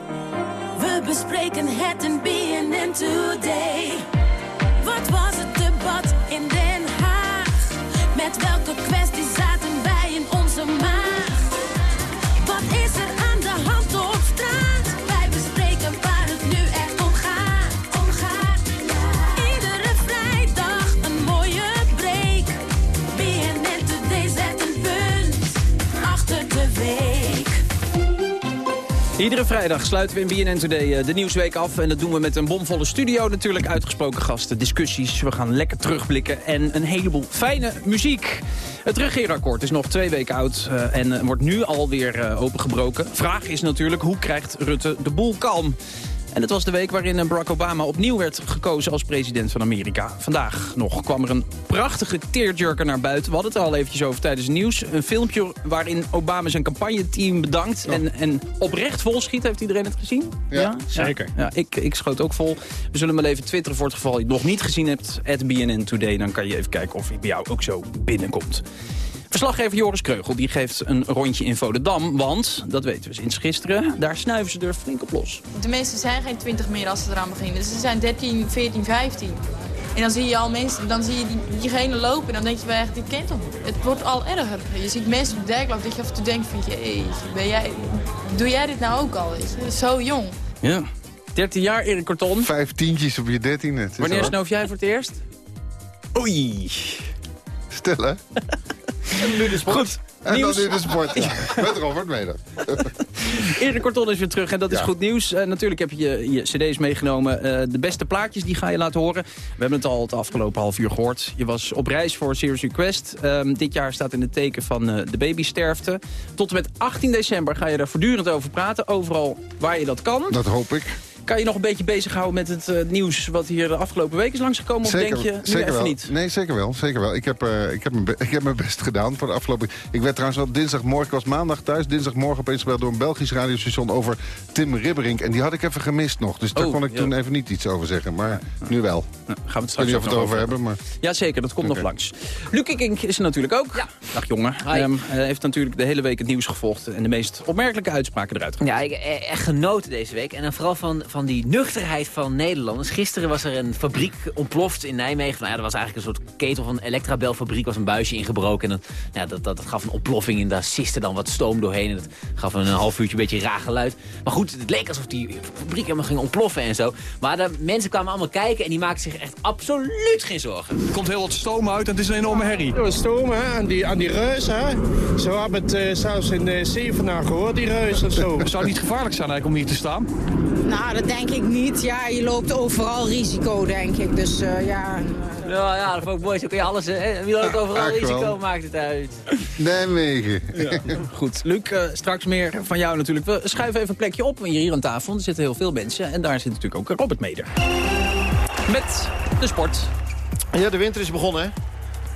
We bespreken het in BNN Today. Wat was het debat in Den Haag? Met welke kwestie Iedere vrijdag sluiten we in BNN Today eh, de Nieuwsweek af. En dat doen we met een bomvolle studio natuurlijk. Uitgesproken gasten, discussies. We gaan lekker terugblikken en een heleboel fijne muziek. Het regeerakkoord is nog twee weken oud eh, en eh, wordt nu alweer opengebroken. Vraag is natuurlijk, hoe krijgt Rutte de boel kalm? En het was de week waarin eh, Barack Obama opnieuw werd gekozen als president van Amerika. Vandaag nog kwam er een prachtige tearjerker naar buiten. We hadden het er al eventjes over tijdens het nieuws. Een filmpje waarin Obama zijn campagneteam bedankt. En, en oprecht vol schiet. Heeft iedereen het gezien? Ja, zeker. Ja, ik, ik schoot ook vol. We zullen hem even twitteren voor het geval je het nog niet gezien hebt. At BNN Today. Dan kan je even kijken of hij bij jou ook zo binnenkomt. Verslaggever Joris Kreugel die geeft een rondje in Volendam. Want, dat weten we sinds gisteren, daar snuiven ze er flink op los. De meesten zijn geen 20 meer als ze eraan beginnen. Dus ze zijn 13, 14, 15. En dan zie je al mensen, dan zie je die, diegene lopen en dan denk je wel echt, dit kent niet? Het wordt al erger. Je ziet mensen op de dijk lopen dat je af en toe denkt van, jeetje, ben jij, doe jij dit nou ook al? Zo jong. Ja. 13 jaar, Erik Korton. Vijf tientjes op je dertiende. Wanneer snoof jij voor het eerst? Oei. Stil, hè? En nu de sport. Goed. En Nieuws. dan nu de sport, ja. Met Robert Meder. Erik Korton is weer terug en dat is Ja. goed nieuws. Eh, natuurlijk heb je je, cd's meegenomen. Eh, de beste plaatjes die ga je laten horen. We hebben het al het afgelopen half uur gehoord. Je was op reis voor Serious Request. Ehm, dit jaar staat in het teken van eh, de babysterfte. Tot en met 18 december ga je daar voortdurend over praten. Overal waar je dat kan. Dat hoop ik. Kan je nog een beetje bezighouden met het eh, nieuws wat hier de afgelopen week is langsgekomen? Of denk je nu zeker even wel. niet? Nee, zeker wel. Zeker wel. Ik heb, eh, ik, heb mijn ik heb mijn best gedaan voor de afgelopen... Ik werd trouwens wel dinsdagmorgen, ik was maandag thuis... dinsdagmorgen opeens gebeld door een Belgisch radiostation over Tim Ribberink. En die had ik even gemist nog. Dus daar Oh, kon ik ja. toen even niet iets over zeggen. Maar nu wel. Nou, gaan we het Ik straks weet niet of we het nog over hebben, maar... Ja, zeker. Dat komt nog langs. Luc Ikink is er natuurlijk ook. Ja. Dag jongen. Ehm, hij heeft natuurlijk de hele week het nieuws gevolgd... en de meest opmerkelijke uitspraken eruit gehaald. Ja, ik eh, echt genoten deze week. En dan vooral van, van die nuchterheid van Nederlanders. Gisteren was er een fabriek ontploft in Nijmegen. Nou ja, dat was eigenlijk een soort ketel van een Electrabel-fabriek. was een buisje ingebroken. En dat, ja, dat, dat, dat gaf een ontploffing en daar siste dan wat stoom doorheen. En dat gaf een half uurtje een beetje raar geluid. Maar goed, het leek alsof die fabriek helemaal ging ontploffen en zo. Maar de mensen kwamen allemaal kijken en die maakten zich echt absoluut geen zorgen. Er komt heel wat stoom uit en het is een enorme herrie. Ja, stoom hè, aan die, aan die reus hè. Zo hebben het eh, zelfs in uh, Zevenaar gehoord, die reus en zo. Zou het niet gevaarlijk zijn eigenlijk om hier te staan? Nou, dat denk ik niet. Ja, je loopt overal risico, denk ik. Dus eh, ja... Ja, ja, dat vond ik mooi. Zo kun je alles... Hè? Wie loopt overal risico, wel. maakt het uit. Nijmegen. Goed, Luc, eh, straks meer van jou natuurlijk. We schuiven even een plekje op hier, hier aan tafel. Er zitten heel veel mensen en daar zit natuurlijk ook Robert Meder. Met de sport. Ja, de winter is begonnen, hè?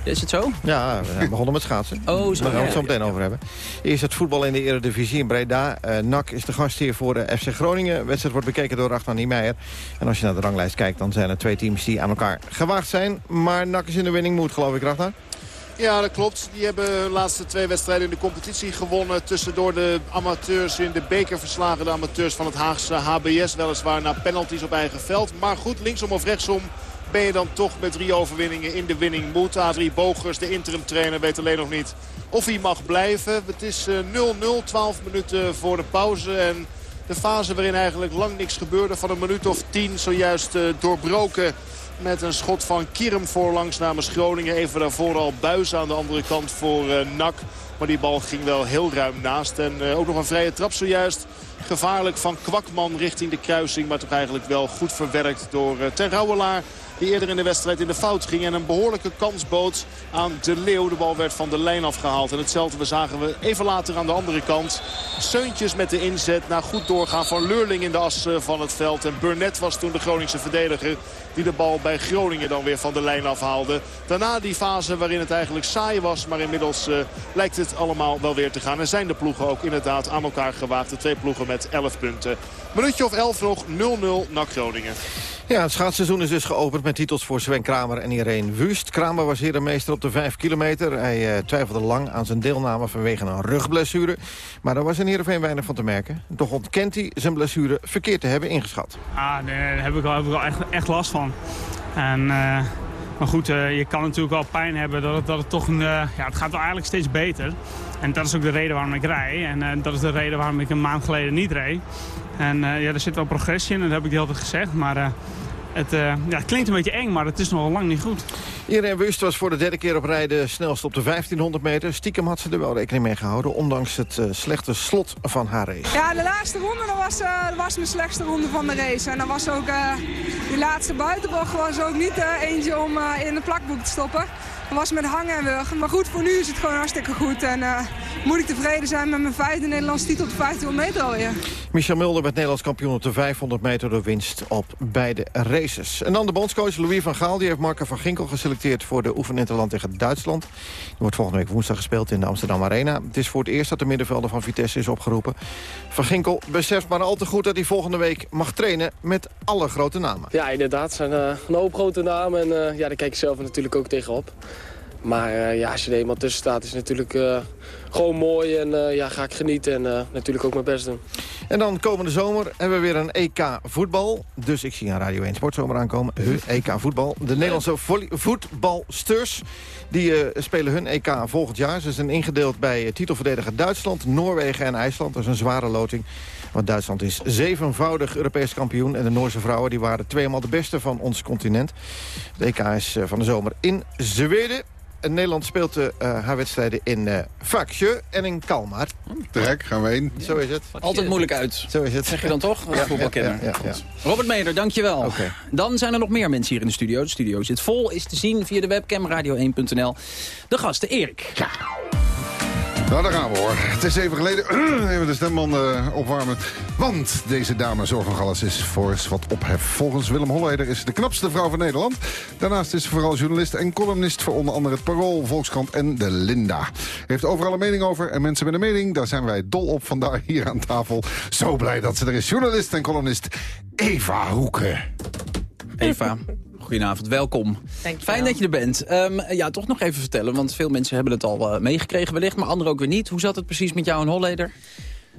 Is het zo? Ja, we zijn begonnen met schaatsen. Oh, zo. Daar gaan we het zo meteen ja, over hebben. Eerst het voetbal in de Eredivisie in Breda. Eh NAC is de gastheer voor de FC Groningen. De wedstrijd wordt bekeken door Ragnar Niemeyer. En als je naar de ranglijst kijkt, dan zijn er twee teams die aan elkaar gewaagd zijn. Maar NAC is in de winning moed, geloof ik, Ragnar. Ja, dat klopt. Die hebben de laatste twee wedstrijden in de competitie gewonnen. Tussendoor de amateurs in de beker verslagen. De amateurs van het Haagse HBS. Weliswaar na penalties op eigen veld. Maar goed, linksom of rechtsom ben je dan toch met drie overwinningen in de winning moed. Adrie Bogers, de interim trainer, weet alleen nog niet of hij mag blijven. Het is eh, 0-0, 12 minuten voor de pauze. En de fase waarin eigenlijk lang niks gebeurde van een minuut of tien zojuist eh, doorbroken. Met een schot van Kierum voorlangs namens Groningen. Even daarvoor al Buis aan de andere kant voor eh, NAC. Maar die bal ging wel heel ruim naast. En eh, ook nog een vrije trap zojuist. Gevaarlijk van Kwakman richting de kruising. Maar toch eigenlijk wel goed verwerkt door Ter Rouwelaar. Die eerder in de wedstrijd in de fout ging. En een behoorlijke kans bood aan De Leeuw. De bal werd van de lijn afgehaald. En hetzelfde zagen we even later aan de andere kant. Seuntjes met de inzet. Na goed doorgaan van Leurling in de as eh, van het veld. En Burnett was toen de Groningse verdediger. Die de bal bij Groningen dan weer van de lijn afhaalde. Daarna die fase waarin het eigenlijk saai was. Maar inmiddels uh, lijkt het allemaal wel weer te gaan. En zijn de ploegen ook inderdaad aan elkaar gewaagd. De twee ploegen met 11 punten. Minuutje of 11 nog 0-0 naar Groningen. Ja, het schaatsseizoen is dus geopend met titels voor Sven Kramer en Irene Wust. Kramer was herenmeester op de 5 kilometer. Hij uh, twijfelde lang aan zijn deelname vanwege een rugblessure. Maar daar was in Heerenveen weinig van te merken. Toch ontkent hij zijn blessure verkeerd te hebben ingeschat. Ah, nee, daar heb ik wel, heb ik echt, echt last van. En, uh, maar goed, uh, je kan natuurlijk wel pijn hebben dat het, dat het toch een... ja, het gaat wel eigenlijk steeds beter. En dat is ook de reden waarom ik rij. En dat is de reden waarom ik een maand geleden niet reed. En ja, er zit wel progressie in, dat heb ik de hele tijd gezegd. Maar het, uh, ja, het klinkt een beetje eng, maar het is nog lang niet goed. Irene Wust was voor de derde keer op rij de snelste op de 1500 meter. Stiekem had ze er wel rekening mee gehouden, ondanks het uh, slechte slot van haar race. Ja, de laatste ronde dat was, uh, dat was mijn slechtste ronde van de race. En dat was ook, die laatste buitenbocht was ook niet eentje om in de plakboek te stoppen. Was met hangen en wurgen. Maar goed, voor nu is het gewoon hartstikke goed. En uh, moet ik tevreden zijn met mijn vijfde Nederlandse titel op de 1500 meter alweer. Michel Mulder werd Nederlands kampioen op de 500 meter door winst op beide races. En dan de bondscoach Louis van Gaal. Die heeft Marco van Ginkel geselecteerd voor de oefeninterland tegen Duitsland. Die wordt volgende week woensdag gespeeld in de Amsterdam Arena. Het is voor het eerst dat de middenvelder van Vitesse is opgeroepen. Van Ginkel beseft maar al te goed dat hij volgende week mag trainen met alle grote namen. Ja, inderdaad. Het zijn uh, een hoop grote namen. En uh, ja, daar kijk ik zelf natuurlijk ook tegenop. Maar uh, ja, als je er eenmaal tussen staat is het natuurlijk uh, gewoon mooi. En uh, ja, ga ik genieten en natuurlijk ook mijn best doen. En dan komende zomer hebben we weer een EK voetbal. Dus ik zie een Radio 1 Sportzomer aankomen. Huh, EK voetbal. De Nederlandse voetbalsters die spelen hun EK volgend jaar. Ze zijn ingedeeld bij titelverdediger Duitsland, Noorwegen en IJsland. Dat is een zware loting. Want Duitsland is zevenvoudig Europees kampioen. En de Noorse vrouwen die waren tweemaal de beste van ons continent. De EK is van de zomer in Zweden. Nederland speelt uh, haar wedstrijden in uh, en in Kalmar. Trek, gaan we heen. Zo is het. Altijd moeilijk uit. Zo is het. Zeg je dan toch? Ja, ja, ja, Robert Meder, dankjewel. Okay. Dan zijn er nog meer mensen hier in de studio. De studio zit vol, is te zien via de webcam radio1.nl. De gasten Erik. Nou, daar gaan we hoor. Het is even geleden. Even de stemband uh, opwarmen. Want deze dame Zorg van Galles is voor eens wat ophef. Volgens Willem Holleder is de knapste vrouw van Nederland. Daarnaast is ze vooral journalist en columnist voor onder andere het Parool, Volkskrant en de Linda. Heeft overal een mening over. En mensen met een mening, daar zijn wij dol op vandaar hier aan tafel. Zo blij dat ze er is. Journalist en columnist Eva Hoeken. Eva. Goedenavond, welkom. Fijn dat je er bent. Um, ja, toch nog even vertellen, want veel mensen hebben het al uh, meegekregen wellicht, maar anderen ook weer niet. Hoe zat het precies met jou en Holleder?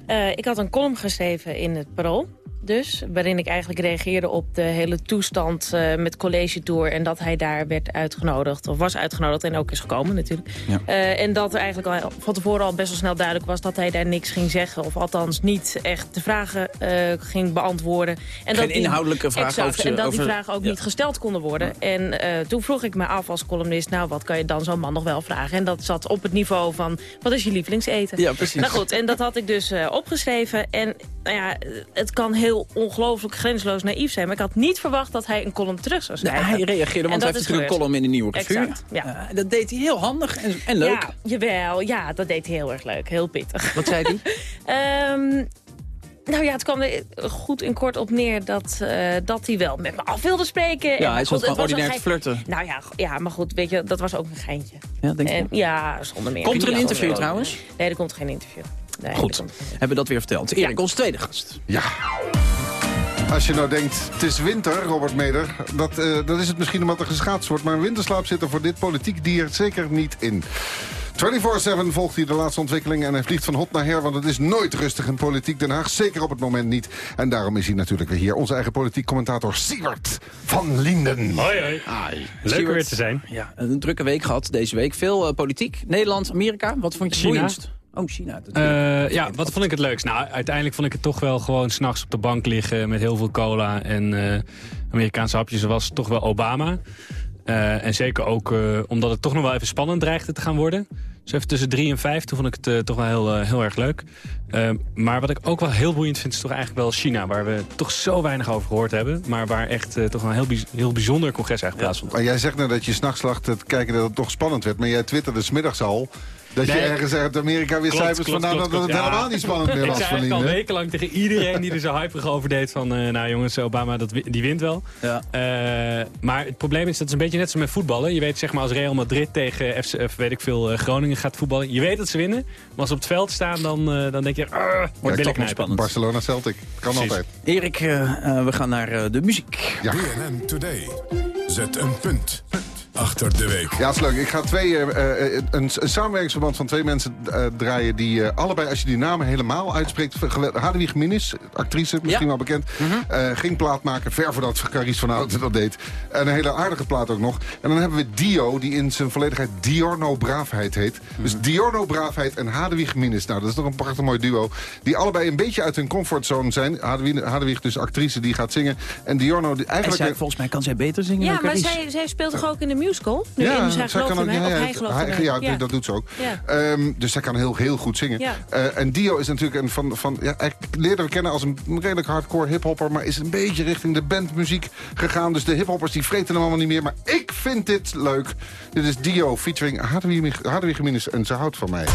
Uh, ik had een column geschreven in het Parool. Dus, waarin ik eigenlijk reageerde op de hele toestand uh, met College Tour... en dat hij daar werd uitgenodigd, of was uitgenodigd en ook is gekomen natuurlijk. Ja. Uh, en dat er eigenlijk al van tevoren al best wel snel duidelijk was... dat hij daar niks ging zeggen, of althans niet echt de vragen uh, ging beantwoorden. Geen En dat die, inhoudelijke vragen exact, over En dat over, die vragen ook ja. niet gesteld konden worden. Ja. En toen vroeg ik me af als columnist... nou, wat kan je dan zo'n man nog wel vragen? En dat zat op het niveau van, wat is je lievelingseten? Ja, precies. Nou goed, en dat had ik dus opgeschreven. En nou ja, het kan heel ongelooflijk grensloos naïef zijn. Maar ik had niet verwacht dat hij een column terug zou Nee, schrijven. hij reageerde, want hij heeft natuurlijk een column in de Nieuwe Revue. Exact, ja. Eh, dat deed hij heel handig en, en leuk. Ja, jawel. Ja, dat deed hij heel erg leuk. Heel pittig. Wat zei hij? Ehm, nou ja, het kwam er goed en kort op neer dat, eh, dat hij wel met me af wilde spreken. Ja, En hij zat het gewoon was een ordinair te flirten. Nou ja, ja, maar goed, weet je, dat was ook een geintje. Ja, denk? En, ja, zonder meer. Komt er een interview trouwens? Nee, er komt geen interview. Nee, Goed, hebben we dat weer verteld. Erik, onze tweede gast. Ja. Als je nou denkt, het is winter, Robert Meder... Dat, eh, dat is het misschien omdat er geschaatst wordt... maar een winterslaap zit er voor dit politiek dier zeker niet in. 24-7 volgt hij de laatste ontwikkelingen en hij vliegt van hot naar her... want het is nooit rustig in politiek Den Haag, zeker op het moment niet. En daarom is hij natuurlijk weer hier, onze eigen politiek commentator Siewert van Linden. Hoi, hoi. Leuk er weer te zijn. Ja, een drukke week gehad deze week. Veel eh, politiek. Nederland, Amerika. Wat vond je het China. boeiendst? Oh, China. Dat Eh, ja, wat vond ik het leukst? Nou, uiteindelijk vond ik het toch wel gewoon s'nachts op de bank liggen... met heel veel cola en eh, Amerikaanse hapjes. Er was toch wel Obama. Eh, en zeker ook eh, omdat het toch nog wel even spannend dreigde te gaan worden. Dus even tussen drie en vijf, toen vond ik het toch wel heel, heel erg leuk. Maar wat ik ook wel heel boeiend vind, is toch eigenlijk wel China... waar we toch zo weinig over gehoord hebben... maar waar echt toch wel een heel, bijz- heel bijzonder congres eigenlijk plaatsvond. Maar jij zegt nou dat je s'nachts lag te kijken dat het toch spannend werd... maar jij twitterde smiddags al dat je ergens uit Amerika weer Klopt, cijfers klopt, vandaan klopt, dat het. Ja. helemaal niet spannend meer Ik was zei van eigenlijk al wekenlang tegen iedereen die er zo hyperig over deed van... eh, nou jongens, Obama dat, die wint wel. Ja. Eh, maar het probleem is, dat is een beetje net zo met voetballen. Je weet zeg maar als Real Madrid tegen FC, of weet ik veel, eh, Groningen gaat voetballen. Je weet dat ze winnen, maar als ze op het veld staan, dan, eh, dan denk je... "Arr, wordt nog knijpen." spannend. Barcelona Celtic, kan Precies. altijd. Erik, eh, eh, we gaan naar eh, de muziek. Ja. BNN Today. Zet een punt achter de week. Ja, het is leuk. Ik ga twee, eh, eh, een, een samenwerkingsverband van twee mensen eh, draaien... die eh, allebei, als je die namen helemaal uitspreekt... Hadewig Minis, actrice, misschien wel bekend... eh, ging plaat maken, ver voordat Carice van Houten dat deed. En een hele aardige plaat ook nog. En dan hebben we Dio, die in zijn volledigheid Diorno Braafheid heet. Dus Diorno Braafheid en Hadewig Minis. Nou, dat is toch een prachtig mooi duo. Die allebei een beetje uit hun comfortzone zijn. Hadewig, Hadewig dus actrice, die gaat zingen. En Diorno, die En eigenlijk... zij, volgens mij kan zij beter zingen Ja, dan maar Carice. zij, zij speelt toch ook in de musical? Nu, in, zij kan ja, of ja, hij gelooft hij- ja, Ja. dat doet ze ook. Ja. Ehm, dus zij kan heel, heel goed zingen. Ja. Eh, en Dio is natuurlijk een van, van ja, ik leerde we kennen als een redelijk hardcore hiphopper, maar is een beetje richting de bandmuziek gegaan. Dus de hiphoppers die vreten hem allemaal niet meer. Maar ik vind dit leuk. Dit is Dio featuring Hadewig Jiménez en ze houdt van mij.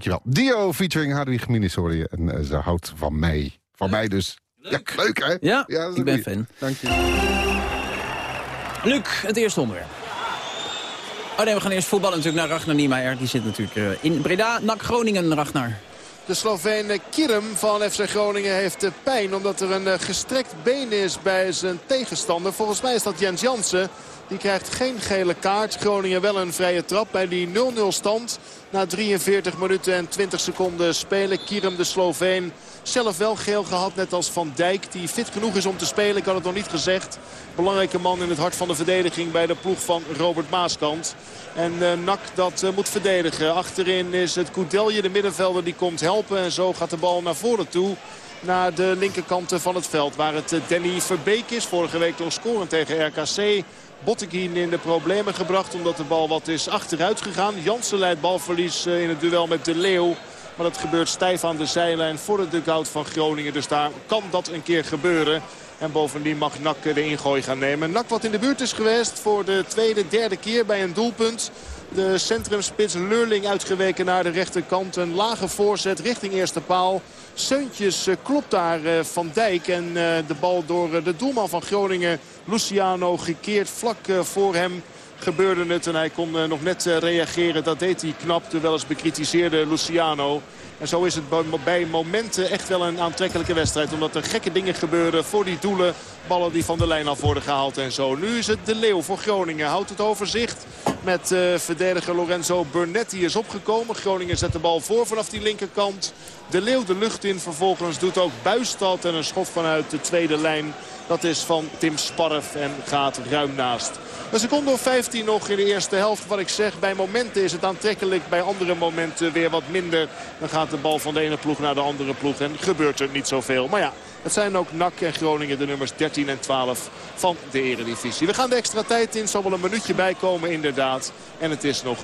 Dankjewel. Dio featuring Hadwig Minis hoorde je. En eh, ze houdt van mij. Van mij dus. Ja, leuk hè? Ja, ik ben goeie. fan. Dank je. Luc, het eerste onderwerp. Oh nee, we gaan eerst voetballen natuurlijk naar Ragnar Niemeyer. Die zit natuurlijk eh, in Breda. NAC Groningen, Ragnar. De Sloveen Kirm van FC Groningen heeft eh, pijn omdat er een eh, gestrekt been is bij zijn tegenstander. Volgens mij is dat Jens Jansen. Die krijgt geen gele kaart. Groningen wel een vrije trap bij die 0-0 stand. Na 43 minuten en 20 seconden spelen. Kirm de Sloveen zelf wel geel gehad. Net als Van Dijk die fit genoeg is om te spelen. Ik had het nog niet gezegd. Belangrijke man in het hart van de verdediging bij de ploeg van Robert Maaskant. En eh, NAC dat eh, moet verdedigen. Achterin is het Koudelje, de middenvelder, die komt helpen. En zo gaat de bal naar voren toe. Naar de linkerkant van het veld. Waar het eh, Danny Verbeek is. Vorige week door scoren tegen RKC. Botteguin in de problemen gebracht. Omdat de bal wat is achteruit gegaan. Jansen leidt balverlies eh, in het duel met De Leeuw. Maar dat gebeurt stijf aan de zijlijn voor de dugout van Groningen. Dus daar kan dat een keer gebeuren. En bovendien mag Nak de ingooi gaan nemen. Nak wat in de buurt is geweest voor de tweede, derde keer bij een doelpunt. De centrumspits Leurling uitgeweken naar de rechterkant. Een lage voorzet richting eerste paal. Seuntjes eh, klopt daar eh, Van Dijk. En eh, de bal door de doelman van Groningen, Luciano, gekeerd vlak voor hem gebeurde het. En hij kon eh, nog net eh, reageren. Dat deed hij knap, terwijl eens bekritiseerde Luciano. En zo is het bij- momenten echt wel een aantrekkelijke wedstrijd. Omdat er gekke dingen gebeuren voor die doelen. Ballen die van de lijn af worden gehaald en zo. Nu is het de Leeuw voor Groningen. Houdt het overzicht met eh, verdediger Lorenzo Burnett. Die is opgekomen. Groningen zet de bal voor vanaf die linkerkant. De Leeuw de lucht in. Vervolgens doet ook Buistad en een schot vanuit de tweede lijn. Dat is van Tim Sparf en gaat ruim naast. Een seconde of 15 nog in de eerste helft. Wat ik zeg, bij momenten is het aantrekkelijk. Bij andere momenten weer wat minder. Dan gaat de bal van de ene ploeg naar de andere ploeg. En gebeurt er niet zoveel. Maar ja, het zijn ook NAC en Groningen de nummers 13 en 12 van de eredivisie. We gaan de extra tijd in. Zal wel een minuutje bijkomen inderdaad. En het is nog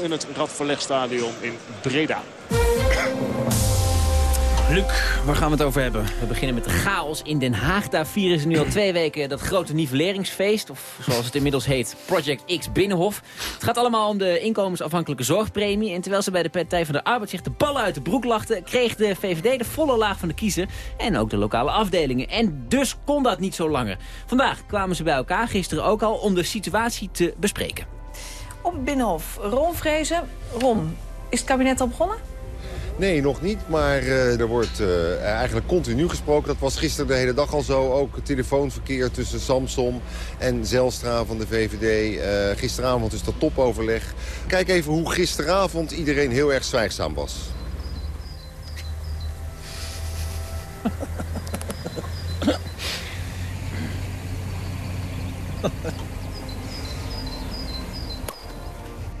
0-0 in het Radverlegstadion in Breda. Luc, waar gaan we het over hebben? We beginnen met de chaos in Den Haag. Daar vieren ze nu al twee weken dat grote nivelleringsfeest. Of zoals het inmiddels heet, Project X Binnenhof. Het gaat allemaal om de inkomensafhankelijke zorgpremie. En terwijl ze bij de Partij van de Arbeid zich de ballen uit de broek lachten... kreeg de VVD de volle laag van de kiezer. En ook de lokale afdelingen. En dus kon dat niet zo langer. Vandaag kwamen ze bij elkaar, gisteren ook al, om de situatie te bespreken. Op het Binnenhof, Ron Vrezen. Ron, is het kabinet al begonnen? Nee, nog niet, maar eh, er wordt eh, eigenlijk continu gesproken. Dat was gisteren de hele dag al zo. Ook telefoonverkeer tussen Samsom en Zelstra van de VVD. Eh, gisteravond is dat topoverleg. Kijk even hoe gisteravond iedereen heel erg zwijgzaam was.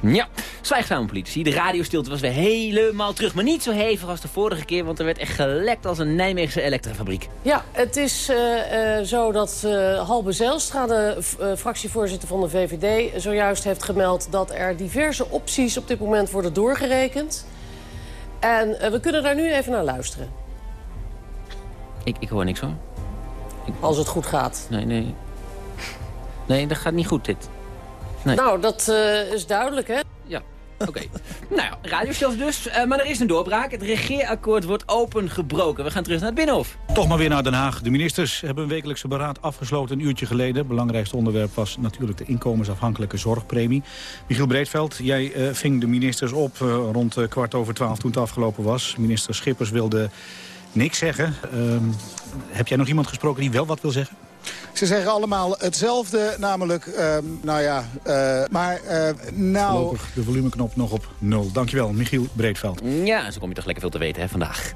Ja, zwijgzame politici. De radiostilte was weer helemaal terug. Maar niet zo hevig als de vorige keer, want er werd echt gelekt als een Nijmeegse elektrafabriek. Ja, het is eh, eh, zo dat eh, Halbe Zijlstra, de fractievoorzitter van de VVD... zojuist heeft gemeld dat er diverse opties op dit moment worden doorgerekend. En we kunnen daar nu even naar luisteren. Ik, ik hoor niks hoor. Als het goed gaat. Nee, nee. Nee, dat gaat niet goed dit. Nee. Nou, dat eh, is duidelijk, hè? Ja, oké. nou ja, dus. Eh, maar er is een doorbraak. Het regeerakkoord wordt opengebroken. We gaan terug naar het Binnenhof. Toch maar weer naar Den Haag. De ministers hebben een wekelijkse beraad afgesloten een uurtje geleden. Het belangrijkste onderwerp was natuurlijk de inkomensafhankelijke zorgpremie. Michiel Breedveld, jij eh, ving de ministers op eh, rond eh, kwart over twaalf toen het afgelopen was. Minister Schippers wilde niks zeggen. Ehm, heb jij nog iemand gesproken die wel wat wil zeggen? Ze zeggen allemaal hetzelfde, namelijk, ehm, nou ja, eh, maar eh, nou... Voorlopig de volumeknop nog op nul. Dankjewel, Michiel Breedveld. Ja, zo kom je toch lekker veel te weten hè, vandaag.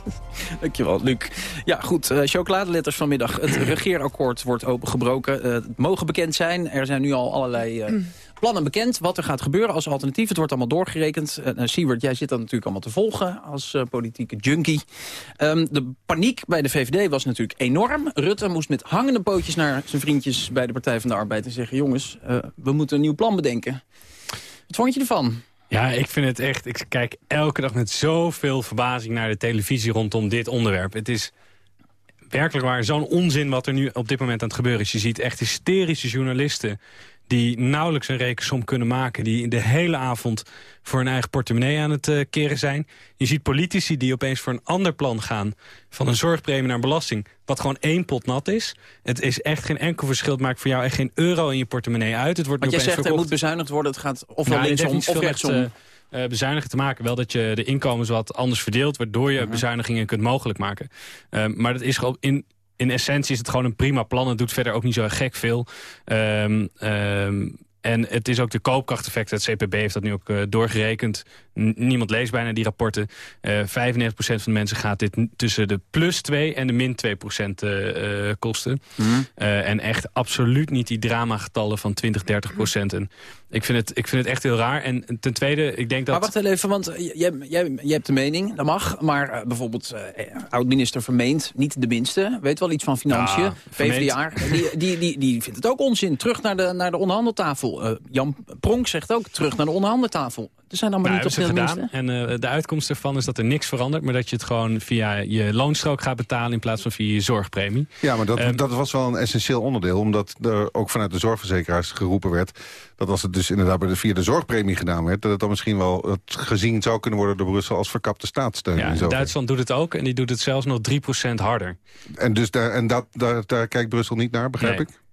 Dankjewel, Luc. Ja, goed. eh chocoladeletters vanmiddag. Het regeerakkoord wordt opengebroken. Het mogen bekend zijn. Er zijn nu al allerlei eh, plannen bekend. Wat er gaat gebeuren als alternatief. Het wordt allemaal doorgerekend. Uh, jij zit dat natuurlijk allemaal te volgen als eh, politieke junkie. Ehm, de paniek bij de VVD was natuurlijk enorm. Rutte moest met hangende pootjes naar zijn vriendjes bij de Partij van de Arbeid... en zeggen, jongens, eh, we moeten een nieuw plan bedenken. Wat vond je ervan? Ja, ik vind het echt... Ik kijk elke dag met zoveel verbazing naar de televisie rondom dit onderwerp. Het is werkelijk waar zo'n onzin wat er nu op dit moment aan het gebeuren is. Je ziet echt hysterische journalisten die nauwelijks een rekensom kunnen maken... die de hele avond voor hun eigen portemonnee aan het eh, keren zijn. Je ziet politici die opeens voor een ander plan gaan... van een zorgpremie naar belasting, wat gewoon één pot nat is. Het is echt geen enkel verschil. Het maakt voor jou echt geen euro in je portemonnee uit. Het wordt Want jij opeens zegt er verkocht. moet bezuinigd worden. Het gaat ofwel Nou, linksom of rechtsom. met, eh, eh, bezuinigen te maken. Wel dat je de inkomens wat anders verdeelt... waardoor Mhm. je bezuinigingen kunt mogelijk maken. Maar dat is gewoon in, in essentie is het gewoon een prima plan. Het doet verder ook niet zo gek veel. Ehm, ehm, en het is ook de koopkrachteffect. Het CPB heeft dat nu ook eh, doorgerekend. Niemand leest bijna die rapporten. Eh 95% van de mensen gaat dit tussen de plus 2 en de min 2% eh, eh, kosten. Mhm. En echt absoluut niet die dramagetallen van 20, 30%. En ik vind, het, ik vind het echt heel raar. En ten tweede, ik denk dat... Maar wacht even, want jij, jij, jij hebt de mening, dat mag. Maar bijvoorbeeld oud-minister Vermeend, niet de minste... weet wel iets van financiën, Ja, PvdA... Die, die, die, die vindt het ook onzin. Terug naar de, naar de onderhandeltafel. Jan Pronk zegt ook, terug naar de onderhandeltafel. Er zijn maar Nou, niet op gedaan. En eh, de uitkomst ervan is dat er niks verandert... maar dat je het gewoon via je loonstrook gaat betalen... in plaats van via je zorgpremie. Ja, maar dat, Ehm, dat was wel een essentieel onderdeel. Omdat er ook vanuit de zorgverzekeraars geroepen werd... dat als het dus inderdaad bij de, via de zorgpremie gedaan werd... dat het dan misschien wel gezien zou kunnen worden door Brussel... als verkapte staatssteun. Ja, en zo. Duitsland doet het ook en die doet het zelfs nog 3% harder. En, dus daar, en dat, daar, daar kijkt Brussel niet naar, begrijp Nee. ik?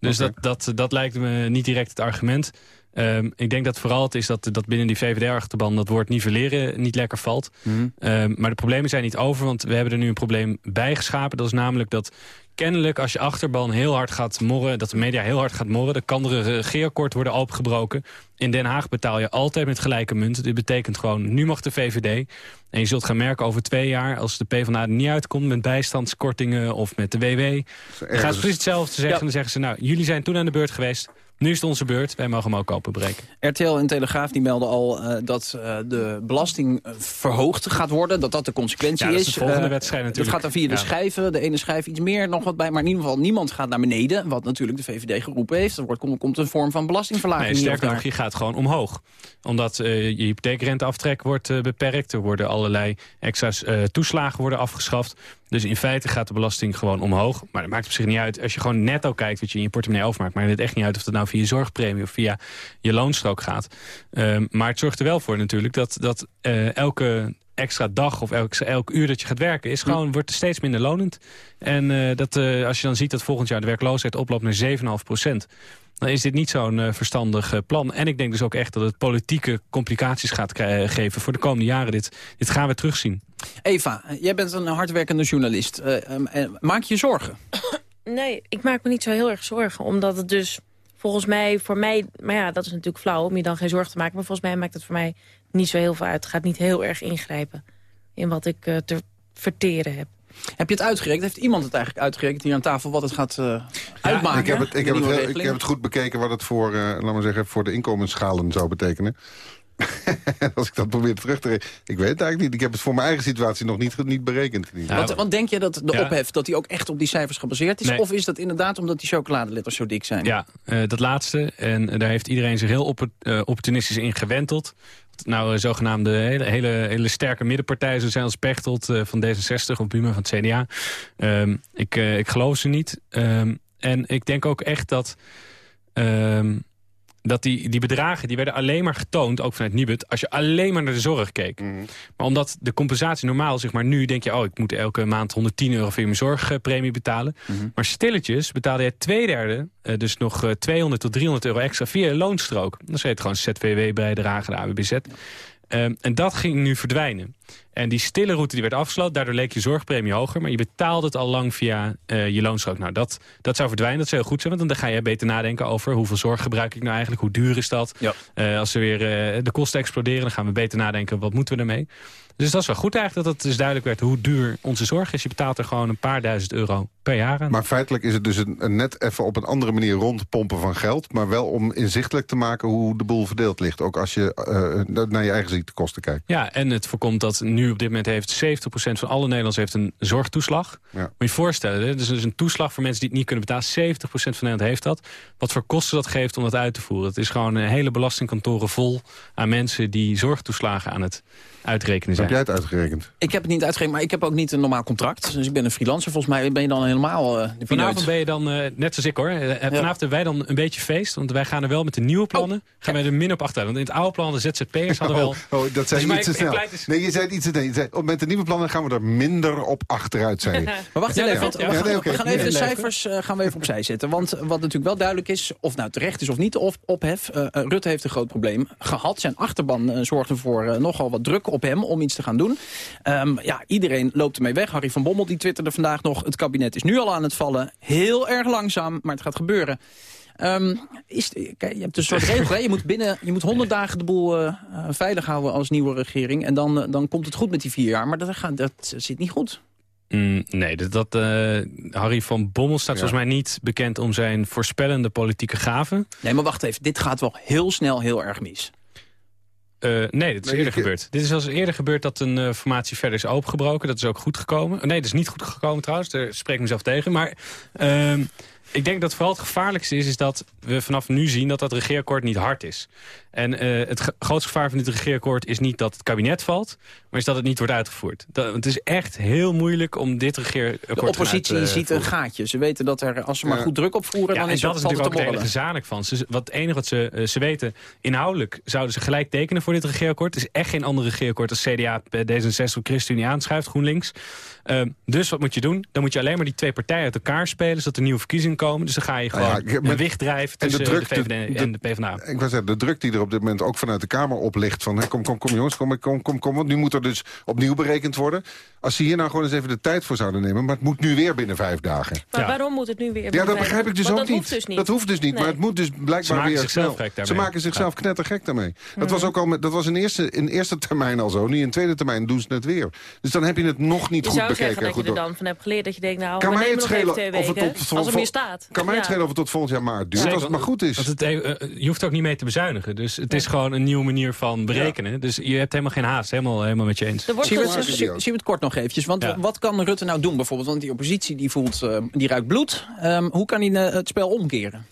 Dus dat, dat, dat lijkt me niet direct het argument. Ehm, ik denk dat vooral het is dat, dat binnen die VVD-achterban... dat woord nivelleren niet lekker valt. Mhm. Ehm, maar de problemen zijn niet over, want we hebben er nu een probleem bijgeschapen. Dat is namelijk dat kennelijk als je achterban heel hard gaat morren... dat de media heel hard gaat morren, dan kan er een regeerakkoord worden opengebroken. In Den Haag betaal je altijd met gelijke munt. Dit betekent gewoon, nu mag de VVD. En je zult gaan merken over twee jaar, als de PvdA er niet uitkomt... met bijstandskortingen of met de WW... dan gaan ze precies hetzelfde zeggen. En dan zeggen ze, nou, jullie zijn toen aan de beurt geweest... Nu is het onze beurt, wij mogen hem ook openbreken. RTL en Telegraaf die melden al eh, dat eh, de belasting eh, verhoogd gaat worden. Dat dat de consequentie Ja, dat is. is de volgende wedstrijd natuurlijk. Het gaat dan via de Ja. schijven. De ene schijf iets meer, nog wat bij. Maar in ieder geval, niemand gaat naar beneden. Wat natuurlijk de VVD geroepen heeft. Er wordt, komt, komt een vorm van belastingverlaging. Nee, sterker nog, je gaat gewoon omhoog. Omdat je hypotheekrenteaftrek wordt beperkt. Er worden allerlei extra toeslagen worden afgeschaft. Dus in feite gaat de belasting gewoon omhoog. Maar dat maakt op zich niet uit. Als je gewoon netto kijkt wat je in je portemonnee overmaakt... maakt het echt niet uit of het nou via je zorgpremie of via je loonstrook gaat. Ehm, maar het zorgt er wel voor natuurlijk dat, dat eh, elke extra dag of elk, elk uur dat je gaat werken... Is gewoon, wordt steeds minder lonend. En eh, dat, eh, als je dan ziet dat volgend jaar de werkloosheid oploopt naar 7,5 procent dan is dit niet zo'n eh, verstandig eh, plan. En ik denk dus ook echt dat het politieke complicaties gaat krij- geven... voor de komende jaren. Dit, dit gaan we terugzien. Eva, jij bent een hardwerkende journalist. Eh, ehm, eh, maak je zorgen? Nee, ik maak me niet zo heel erg zorgen. Omdat het dus volgens mij, voor mij... Maar ja, dat is natuurlijk flauw om je dan geen zorgen te maken. Maar volgens mij maakt het voor mij niet zo heel veel uit. Het gaat niet heel erg ingrijpen in wat ik eh, te verteren heb. Heb je het uitgerekend? Heeft iemand het eigenlijk uitgerekend hier aan tafel wat het gaat eh, uitmaken? Ik heb, het, ik, heb het, heel- ik heb het goed bekeken wat het voor, eh laat maar zeggen, voor de inkomensschalen zou betekenen. Als ik dat probeer terug te rekenen. Ik weet het eigenlijk niet. Ik heb het voor mijn eigen situatie nog niet, niet berekend. Want, want denk je dat de Ja. ophef dat die ook echt op die cijfers gebaseerd is? Nee. Of is dat inderdaad omdat die chocoladeletters zo dik zijn? Ja, eh, dat laatste. En daar heeft iedereen zich heel eh, opportunistisch in gewenteld. Nou, eh, zogenaamde hele, hele, hele sterke middenpartijen, zoals zijn als Pechtold eh, van D66 of Buma van het CDA. Ehm, ik, eh, ik geloof ze niet. Ehm, en ik denk ook echt dat... ehm, dat die, die bedragen die werden alleen maar getoond, ook vanuit Nibud... als je alleen maar naar de zorg keek. Maar omdat de compensatie normaal, zeg maar nu denk je... oh, ik moet elke maand 110 euro voor mijn zorgpremie betalen. Maar stilletjes betaalde je twee derde... eh, dus nog eh, 200 tot 300 euro extra via je loonstrook. Dan zei het gewoon ZWW-bijdrage, de AWBZ. Ehm, en dat ging nu verdwijnen. En die stille route die werd afgesloten, daardoor leek je zorgpremie hoger... maar je betaalde het al lang via eh, je loonstrook. Nou, dat, dat zou verdwijnen, dat zou heel goed zijn... want dan ga je beter nadenken over hoeveel zorg gebruik ik nou eigenlijk... hoe duur is dat? Eh, als er weer eh, de kosten exploderen, dan gaan we beter nadenken... wat moeten we ermee? Dus dat is wel goed eigenlijk dat het dus duidelijk werd... hoe duur onze zorg is. Je betaalt er gewoon een paar duizend euro per jaar aan. Maar feitelijk is het dus een, een net even op een andere manier rondpompen van geld. Maar wel om inzichtelijk te maken hoe de boel verdeeld ligt. Ook als je naar je eigen ziektekosten kijkt. Ja, en het voorkomt dat Nederland nu op dit moment heeft 70% van alle Nederlanders heeft een zorgtoeslag. Ja. Moet je je voorstellen, hè? dus dus een toeslag voor mensen die het niet kunnen betalen. 70% van Nederland heeft dat. Wat voor kosten dat geeft om dat uit te voeren. Het is gewoon een hele belastingkantoren vol aan mensen die zorgtoeslagen aan het uitrekenen zijn. Heb jij het uitgerekend? Ik heb het niet uitgerekend, maar ik heb ook niet een normaal contract. Dus ik ben een freelancer. Volgens mij ben je dan helemaal uh, de Vanavond ben je dan, eh, net zoals ik hoor, eh, vanavond hebben wij dan een beetje feest. Want wij gaan er wel met de nieuwe plannen, gaan wij er min op achteruit. Want in het oude plan, de ZZP'ers hadden wel... Oh, oh, dat zei Dus je maar iets te snel. dus- Nee, je zei iets te snel. Je zei, oh, met de nieuwe plannen gaan we er minder op achteruit, zei je. Maar wacht Ja, even, ja. we Ja, gaan, nee, oké. we gaan even de cijfers gaan we even opzij zetten. Want wat natuurlijk wel duidelijk is, of nou terecht is of niet, of ophef. Rutte heeft een groot probleem gehad. Zijn achterban zorgde voor nogal wat druk op hem om iets te gaan doen. Ehm, ja, iedereen loopt ermee weg. Harry van Bommel die twitterde vandaag nog... het kabinet is nu al aan het vallen. Heel erg langzaam, maar het gaat gebeuren. Ehm, is, kijk, je hebt een soort regel, hè? Je moet binnen je moet 100 dagen de boel eh, eh, veilig houden als nieuwe regering. En dan, eh, dan komt het goed met die vier jaar. Maar dat, gaat, dat zit niet goed. Mm, nee, dat, dat, Harry van Bommel staat Ja. volgens mij niet bekend om zijn voorspellende politieke gaven. Nee, maar wacht even. Dit gaat wel heel snel heel erg mis. Eh, nee, dit is Nee, eerder ik- gebeurd. Dit is al eens eerder gebeurd dat een eh, formatie verder is opengebroken. Dat is ook goed gekomen. Nee, dat is niet goed gekomen trouwens. Daar spreek ik mezelf tegen. Maar ehm, ik denk dat vooral het gevaarlijkste is... is dat we vanaf nu zien dat dat regeerakkoord niet hard is. En eh, het grootste gevaar van dit regeerakkoord is niet dat het kabinet valt... maar is dat het niet wordt uitgevoerd. Dat, het is echt heel moeilijk om dit regeerakkoord De te gaan oppositie eh, ziet een gaatje. Ze weten dat er, als ze maar Ja. goed druk opvoeren... Ja, dan en is dat het is natuurlijk te ook het hele gezamenlijk van. Ze, wat het enige wat ze, eh, ze weten, inhoudelijk zouden ze gelijk tekenen voor dit regeerakkoord. Het is echt geen ander regeerakkoord als CDA, D66 ChristenUnie aanschuift, GroenLinks. Ehm, dus wat moet je doen? Dan moet je alleen maar die twee partijen uit elkaar spelen, zodat er nieuwe verkiezingen komen. Dus dan ga je gewoon Nou ja, ik- een wicht drijven en de tussen de, druk- de- VVD de- en de PvdA. Ik wou zeggen, de druk die er op dit moment ook vanuit de Kamer op ligt... van hè, kom, kom, kom jongens, kom, kom, kom, kom, want nu moet er dus opnieuw berekend worden. Als ze hier nou gewoon eens even de tijd voor zouden nemen... maar het moet nu weer binnen vijf dagen. Maar waarom moet het nu weer... Ja, dat begrijp ik dus Want ook dat niet. Hoeft dus niet. Dat hoeft dus niet, Nee. maar het moet dus Ze blijkbaar maken weer zichzelf snel. gek Ze maken zichzelf knettergek daarmee. Dat was ook al met, dat was in eerste, in eerste termijn al zo. Nu in tweede termijn doen ze het weer. Dus dan heb je het nog niet Je goed zou bekeken. zeggen dat je goed er dan van hebt geleerd dat je denkt... nou, Kan we mij nemen het nog even schelen twee of het weken. tot vol- als er meer staat. Kan mij het Ja. schelen of het tot volgend jaar maart duurt, als het maar goed is. Want het, eh, je hoeft ook niet mee te bezuinigen. Dus het is gewoon een nieuwe manier van berekenen. Dus je hebt helemaal geen haast. Helemaal, helemaal met je eens. Zien we, het, kort nog eventjes? Want Ja. wat kan Rutte nou doen bijvoorbeeld? Want die oppositie die voelt, eh, die ruikt bloed. Ehm, hoe kan hij eh, het spel omkeren?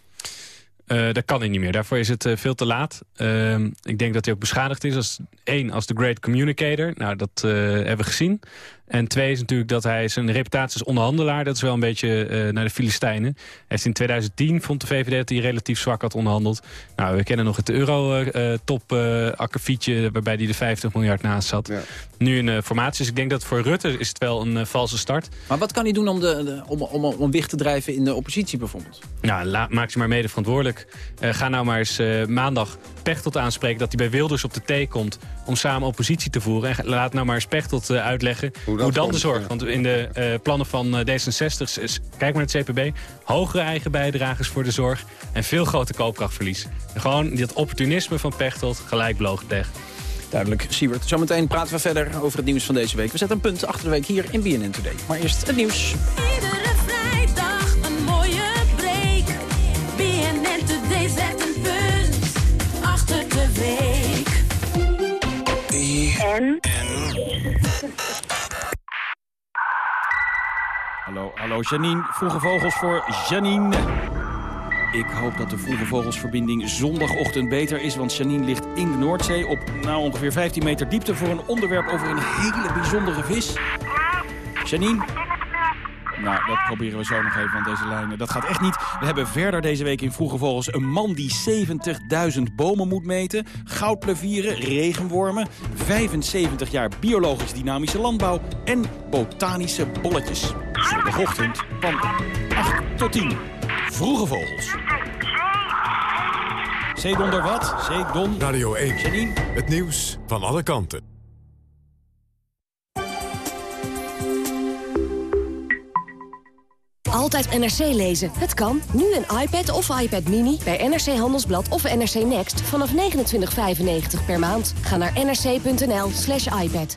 Eh, dat kan hij niet meer. Daarvoor is het eh, veel te laat. Ehm, ik denk dat hij ook beschadigd is. Als, één, als de great communicator. Nou, dat eh, hebben we gezien. En twee is natuurlijk dat hij zijn reputatie als onderhandelaar... dat is wel een beetje eh, naar de Filistijnen. Hij heeft in 2010, vond de VVD dat hij relatief zwak had onderhandeld. Nou, we kennen nog het euro-top uh, akkefietje... waarbij hij de 50 miljard naast zat. Nu een uh, formatie. Dus ik denk dat voor Rutte is het wel een uh, valse start. Maar wat kan hij doen om, de, de, om, om, om wicht te drijven in de oppositie bijvoorbeeld? Nou, la, maak ze maar mede verantwoordelijk. Uh, ga nou maar eens uh, maandag Pechtold aanspreken... dat hij bij Wilders op de thee komt om samen oppositie te voeren. En laat nou maar eens Pechtold uh, uitleggen hoe, hoe dan de zorg. Want in de uh, plannen van D66, is, kijk maar naar het CPB... hogere eigen bijdragers voor de zorg en veel groter koopkrachtverlies. En gewoon dat opportunisme van Pechtold gelijk tegen. Duidelijk, Siebert. Zometeen praten we verder over het nieuws van deze week. We zetten een punt achter de week hier in BNN Today. Maar eerst het nieuws. Iedere vrijdag een mooie break. BNN Today zet een punt achter de week. En? Hallo, Janine. Vroege vogels voor Janine. Ik hoop dat de Vroege Vogelsverbinding zondagochtend beter is... want Janine ligt in de Noordzee op nou, ongeveer 15 meter diepte... voor een onderwerp over een hele bijzondere vis. Janine? Nou, dat proberen we zo nog even, want deze lijnen, dat gaat echt niet. We hebben verder deze week in Vroege Vogels een man die 70.000 bomen moet meten. Goudplevieren, regenwormen, 75 jaar biologisch dynamische landbouw en botanische bolletjes. Zondagochtend van 8 tot 10. Vroege Vogels. Zeedonder wat? Zeedon. Radio 1. Janine. Het nieuws van alle kanten. Altijd NRC lezen. Het kan. Nu een iPad of iPad Mini bij NRC Handelsblad of NRC Next vanaf 29,95 per maand. Ga naar nrc.nl slash iPad.